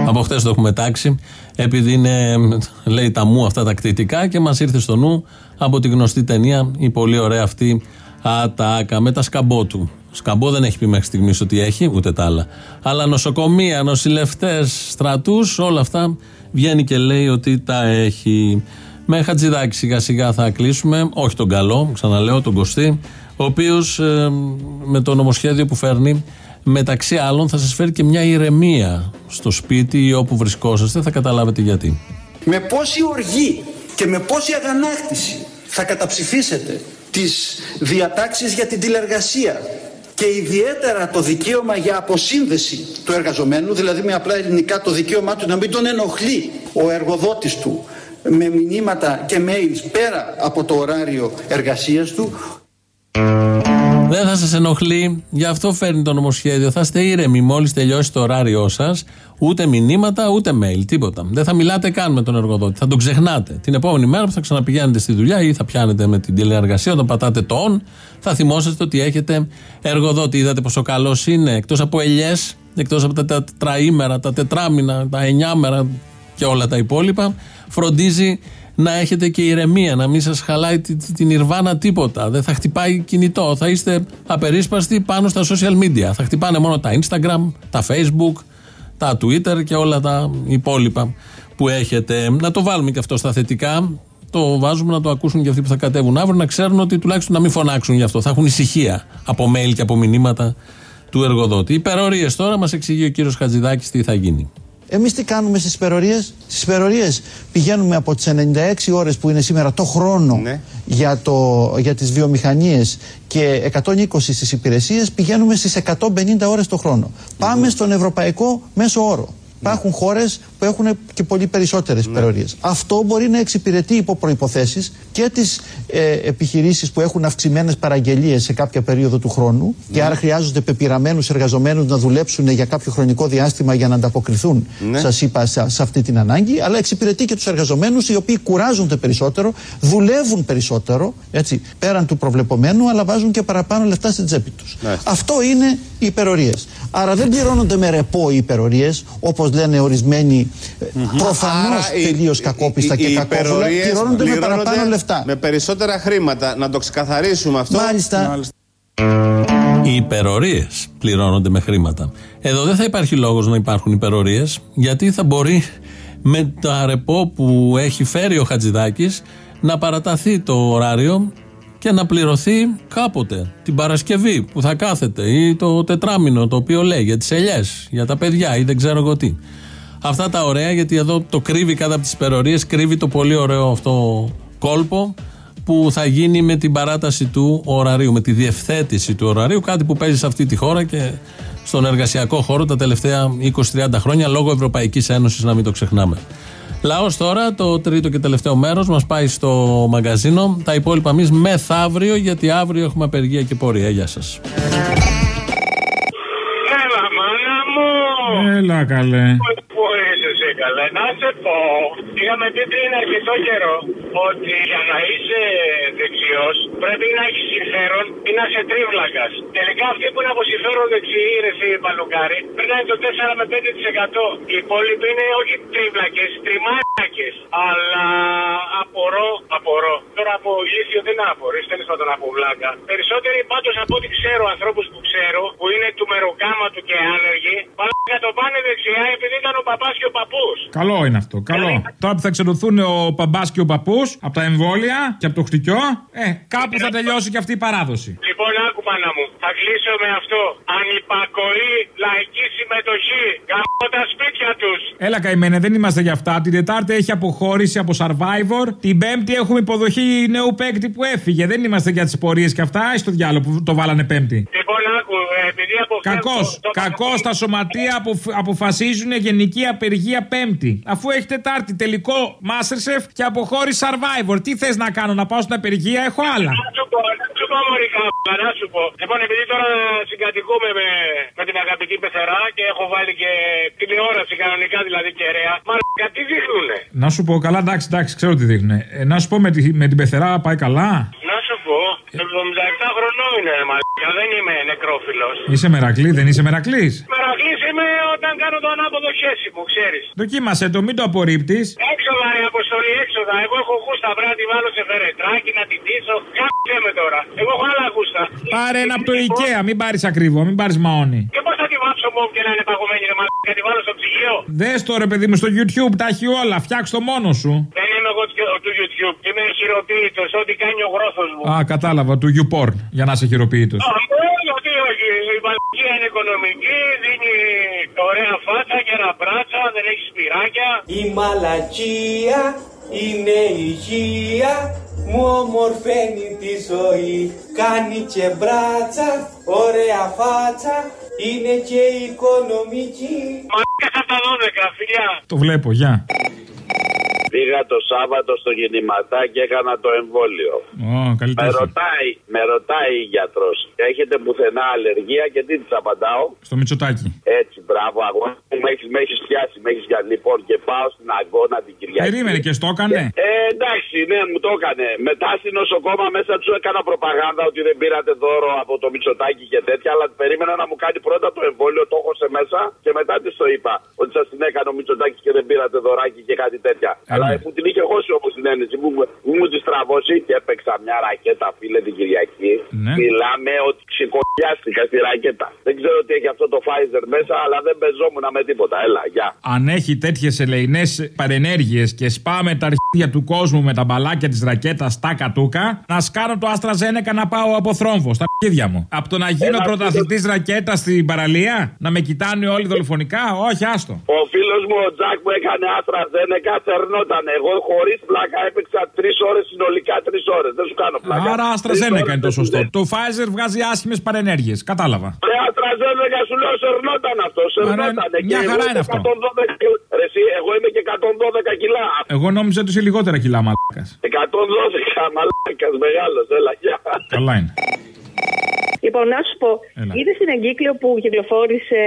Από χτε το έχουμε τάξει, επειδή είναι, λέει τα μου αυτά τα κτητικά και μας ήρθε στο νου από τη γνωστή ταινία η πολύ ωραία αυτή Ατάκα με τα σκαμπό του. Σκαμπό δεν έχει πει μέχρι στιγμής ότι έχει, ούτε τα άλλα. Αλλά νοσοκομεία, νοσηλευτές, στρατούς, όλα αυτά βγαίνει και λέει ότι τα έχει. Με χατζηδάκι σιγά σιγά θα κλείσουμε, όχι τον καλό, ξαναλέω, τον Κωστή, ο οποίος με το νομοσχέδιο που φέρνει μεταξύ άλλων θα σας φέρει και μια ηρεμία στο σπίτι ή όπου βρισκόσαστε, θα καταλάβετε γιατί. Με πόση οργή και με πόση αγανάκτηση θα καταψηφίσετε τις διατάξεις για την τηλεργασία; Και ιδιαίτερα το δικαίωμα για αποσύνδεση του εργαζομένου, δηλαδή με απλά ελληνικά το δικαίωμά του να μην τον ενοχλεί ο εργοδότης του με μηνύματα και mails πέρα από το ωράριο εργασίας του Δεν θα σας ενοχλεί, γι' αυτό φέρνει το νομοσχέδιο. Θα είστε ήρεμοι μόλις τελειώσει το ωράριό σας. Ούτε μηνύματα, ούτε mail, τίποτα. Δεν θα μιλάτε καν με τον εργοδότη. Θα τον ξεχνάτε. Την επόμενη μέρα που θα ξαναπηγαίνετε στη δουλειά ή θα πιάνετε με την τηλεεργασία, όταν πατάτε το on, θα θυμόσαστε ότι έχετε εργοδότη. Είδατε πόσο καλός είναι. Εκτός από ελιές, εκτός από τα τετραήμερα, τα τετράμινα, τα εννιάμερα και όλα τα υπόλοιπα, φροντίζει να έχετε και ηρεμία, να μην σας χαλάει τη- τη- την Ιρβάνα τίποτα. Δεν θα χτυπάει κινητό. Θα είστε απερίσπαστοι πάνω στα social media. Θα χτυπάνε μόνο τα Instagram, τα Facebook, τα Twitter και όλα τα υπόλοιπα που έχετε. Να το βάλουμε και αυτό στα θετικά. Το βάζουμε να το ακούσουν και αυτοί που θα κατέβουν αύριο, να ξέρουν ότι τουλάχιστον να μην φωνάξουν γι' αυτό. Θα έχουν ησυχία από mail και από μηνύματα του εργοδότη. Υπερορίες τώρα μας εξηγεί ο κύριος Χατζηδάκης τι θα γίνει. Εμείς τι κάνουμε στις υπερορίες; Στις υπερορίες πηγαίνουμε από τις 96 ώρες που είναι σήμερα το χρόνο για, το, για τις βιομηχανίες και 120 στις υπηρεσίες πηγαίνουμε στις 150 ώρες το χρόνο. Πάμε στον ευρωπαϊκό μέσο όρο. Υπάρχουν χώρες που έχουν και πολύ περισσότερες υπερορίε. Αυτό μπορεί να εξυπηρετεί υπό προποθέσει και τις ε, επιχειρήσεις που έχουν αυξημένες παραγγελίες σε κάποια περίοδο του χρόνου και άρα χρειάζονται πεπειραμένους εργαζομένους να δουλέψουν για κάποιο χρονικό διάστημα για να ανταποκριθούν, Ναι. σας είπα, σε, σε αυτή την ανάγκη. Αλλά εξυπηρετεί και τους εργαζομένους οι οποίοι κουράζονται περισσότερο, δουλεύουν περισσότερο, έτσι, πέραν του προβλεπωμένου, αλλά βάζουν και παραπάνω λεφτά στην τσέπη τους. Αυτό είναι οι υπερορίες. Άρα δεν πληρώνονται με ρεπό οι υπερορίες, όπως λένε ορισμένοι προφανώς Άρα οι- τελείως κακόπιστα οι- και οι κακόβουλα. υπερορίες Πληρώνονται με πληρώνονται παραπάνω λεφτά. Με περισσότερα χρήματα. Να το ξεκαθαρίσουμε αυτό. Μάλιστα. Οι υπερορίες πληρώνονται με χρήματα. Εδώ δεν θα υπάρχει λόγος να υπάρχουν υπερορίες, γιατί θα μπορεί με το αρεπό που έχει φέρει ο Χατζηδάκης να παραταθεί το ωράριο και να πληρωθεί κάποτε την Παρασκευή που θα κάθεται ή το τετράμινο το οποίο λέει για τις ελιές, για τα παιδιά ή δεν ξέρω εγώ τι. Αυτά τα ωραία γιατί εδώ το κρύβει κάτω από τις υπερορίες, κρύβει το πολύ ωραίο αυτό κόλπο που θα γίνει με την παράταση του ωραρίου, με τη διευθέτηση του ωραρίου, κάτι που παίζει σε αυτή τη χώρα και στον εργασιακό χώρο τα τελευταία 20-30 χρόνια λόγω Ευρωπαϊκής Ένωσης να μην το ξεχνάμε. Λαός τώρα, το τρίτο και τελευταίο μέρος, μας πάει στο μαγκαζίνο. Τα υπόλοιπα εμείς μεθαύριο, γιατί αύριο έχουμε απεργία και πορεία. Γεια σας. Έλα, μάνα μου! Έλα καλέ. Πού είσαι καλέ, να σε πω. Είχαμε πει πριν αρκετό καιρό ότι για να είσαι δεξιός πρέπει να έχεις συμφέρον ή να είσαι τρίβλακα. Τελικά αυτοί που είναι από συμφέρον δεξιοί, ρε εσύ παλουκάρι, περνάνε το 4 με 5%. Οι υπόλοιποι είναι όχι τρίβλακες, τριμάκε. Αλλά απορώ, απορώ. Τώρα από ηλίθιο δεν απορρεί, τέλο πάντων από βλάκα. Περισσότεροι πάντως από ό,τι ξέρω, ανθρώπους που ξέρω, που είναι του μεροκάματου και άνεργοι, παλάκα το πάνε δεξιά επειδή ήταν ο παπάς και ο παππούς. Καλό είναι αυτό. Καλό. Τώρα που θα ξεδοθούν ο παμπά και ο παππούς από τα εμβόλια και από το χτυκιό, ε, κάπου θα τελειώσει και αυτή η παράδοση. Λοιπόν, άκου πάνω μου. Θα κλείσω με αυτό. Ανυπακοή, λαϊκή συμμετοχή. Γαμώ τα σπίτια τους. Έλα καημένε, δεν είμαστε για αυτά. Την Τετάρτη έχει αποχώρηση από Survivor. Την Πέμπτη έχουμε υποδοχή νέου παίκτη που έφυγε. Δεν είμαστε για τις πορείες και αυτά. Ή στο διάλογο που το βάλανε Πέμπτη. Λοιπόν, άκου, ε, επειδή αποφεύγω. Κακός. Κακός τα σωματεία αποφ- αποφασίζουν γενική απεργία Πέμπτη. Αφού έχει Τετάρτη τελικό Masterchef και αποχώρηση Survivor. Τι θες να κάνω, να πάω στην απεργία, έχω άλλα. Να σου πω, να σου πω, μωρή κάπα, να σου πω. Λοιπόν, επειδή τώρα συγκατοικούμε με, με την αγαπητή πεθερά και έχω βάλει και τηλεόραση κανονικά δηλαδή κεραία. Μα τι δείχνουνε; Να σου πω, καλά, εντάξει, εντάξει, ξέρω τι δείχνουν. Ε, να σου πω με τη, με την πεθερά πάει καλά; Να σου πω, 77 χρονών είναι, μαλάκα, δεν είμαι νεκρόφιλος. Είσαι μερακλής, δεν είσαι μερακλής; Μερακλής είμαι όταν κάνω το ανάποδο χέρι μου, ξέρεις. Δοκίμασε το, μην το απορρίπτεις. Έξοδα ρε αποστολή, έξοδα. Εγώ έχω γούστα, πρέπει να τη βάλω σε φερετράκι, να την τίσω. Κάτσε με τώρα. Εγώ έχω άλλα γούστα. Πάρε ένα από το IKEA, μην πάρεις ακριβό, μην πάρεις μαόνι. Και πώς θα τη βάψω μόνο και να είναι παγωμένη ρε μαλάκα, να τη βάλω στο ψυγείο; Δες το ρε παιδί μου στο YouTube, τα έχει όλα, φτιάξ το μόνος σου. Δεν είμαι εγώ του- του YouTube. Είμαι χειροποίητος, ό,τι κάνει ο γρόθος μου. Α, κατάλαβα, του YouPorn, για να είσαι χειροποίητος. Α, ναι, γιατί όχι. Η μαλακία είναι οικονομική, δίνει ωραία φάτσα και ένα μπράτσα, δεν έχει σπυράκια. Η μαλακία είναι υγεία μου ομορφαίνει τη ζωή Κάνει και μπράτσα, ωραία φάτσα Είναι και οικονομική Μαλακία στα 12, φιλιά. Το βλέπω, γεια. Πήγα το Σάββατο στο γεννηματάκι, έκανα το εμβόλιο. Ω, καλή Με τύχη. ρωτάει, με ρωτάει η γιατρός, έχετε πουθενά αλλεργία και τι της απαντάω; Στο Μητσοτάκι. Έτσι, μπράβο, αγώνα μου, με έχεις- με έχεις πιάσει, με έχεις για λοιπόν και πάω στην αγώνα την Κυριακή. Περίμενε και στο έκανε; Ε, εντάξει, ναι, μου το έκανε. Μετά στην νοσοκόμα μέσα του έκανα προπαγάνδα ότι δεν πήρατε δώρο από το Μητσοτάκι και τέτοια, αλλά περίμενα να μου κάνει πρώτα το εμβόλιο, το έχω σε μέσα και μετά της το είπα. Ότι σας την έκανε ο Μητσοτάκι και δεν πήρατε δωράκι και κάτι τέτοια. Αλλά που την είχε χώσει όμως την ένεση, μου, μου, μου τη στραβώσει και έπαιξα μια ρακέτα, φίλε την Κυριακή. Ναι. Μιλάμε ότι ξεκολλιάστηκα στη ρακέτα. Δεν ξέρω τι έχει αυτό το Pfizer μέσα, αλλά δεν πεζόμουν με τίποτα. Έλα, γεια. Αν έχει τέτοιες ελεηνές παρενέργειες και σπάμε τα αρχίδια του κόσμου με τα μπαλάκια της ρακέτας στα κατούκα, να σκάνω το Άστρα Ζένεκα να πάω από θρόμβο στα αρχίδια μου. Από το να γίνω Ένα πρωταθλητής ρακέτα στην παραλία, να με κοιτάνε όλοι δολοφονικά, όχι, άστο. Ο φίλος μου ο Τζακ που έκανε άστρα Ζένεκα θερνόταν. Εγώ χωρίς πλάκα έπαιξα τρεις ώρες συνολικά τρεις ώρες. Δεν σου κάνω πλάκα. Άρα Άστρα Τρεις Ζένεκα ώρες είναι το δεν σωστό. είναι. Το Pfizer βγάζει άσχημε παρενέργειες. Κατάλαβα. Ρε Αστραζένεκα σου λέω σερνόταν αυτός. Σερνόταν. μια χαρά είναι αυτό. 112 κιλά. Ρε, εσύ, εγώ είμαι και 112 κιλά. Εγώ νόμιζα ότι είσαι λιγότερα κιλά, μαλάκας. 112 μαλάκας μεγάλος, έλα, γεια. Καλά είναι. Λοιπόν, να σου πω, Έλα. είδες την εγκύκλιο που κυκλοφόρησε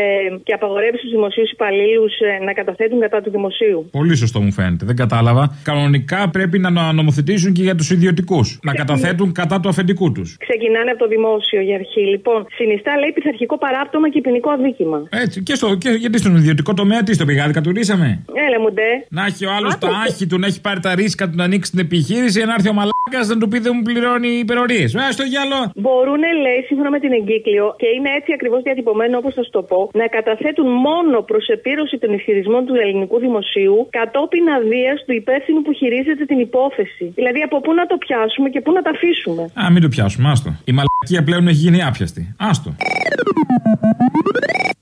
και απαγορεύει στους δημοσίους υπαλλήλους να καταθέτουν κατά του δημοσίου; Πολύ σωστό μου φαίνεται. Δεν κατάλαβα. Κανονικά πρέπει να νομοθετήσουν και για τους ιδιωτικούς. Να καταθέτουν κατά του αφεντικού τους. Ξεκινάνε από το δημόσιο για αρχή. Λοιπόν, συνιστά λέει πειθαρχικό παράπτωμα και ποινικό αδίκημα. Έτσι. Και, στο, και γιατί στον ιδιωτικό τομέα τι στο πηγάδι κατουρίσαμε; Έλα μου ντε. Να έχει ο άλλος τα άχη του, να έχει πάρει τα ρίσκα του να ανοίξει την επιχείρηση, να έρθει ο μαλάκας να του πει δεν μου πληρώνει υπερορίες. Α στο γυαλό. Μπορούν, λέει, σύμφωνα με την εγκύκλιο, και είναι έτσι ακριβώς διατυπωμένο όπως θα σου το πω, να καταθέτουν μόνο προς επίρρωση των ισχυρισμών του ελληνικού δημοσίου κατόπιν αδείας του υπεύθυνου που χειρίζεται την υπόθεση. Δηλαδή από πού να το πιάσουμε και πού να τα αφήσουμε; Α, μην το πιάσουμε, άστο. Η μαλακία πλέον έχει γίνει άπιαστη. Άστο.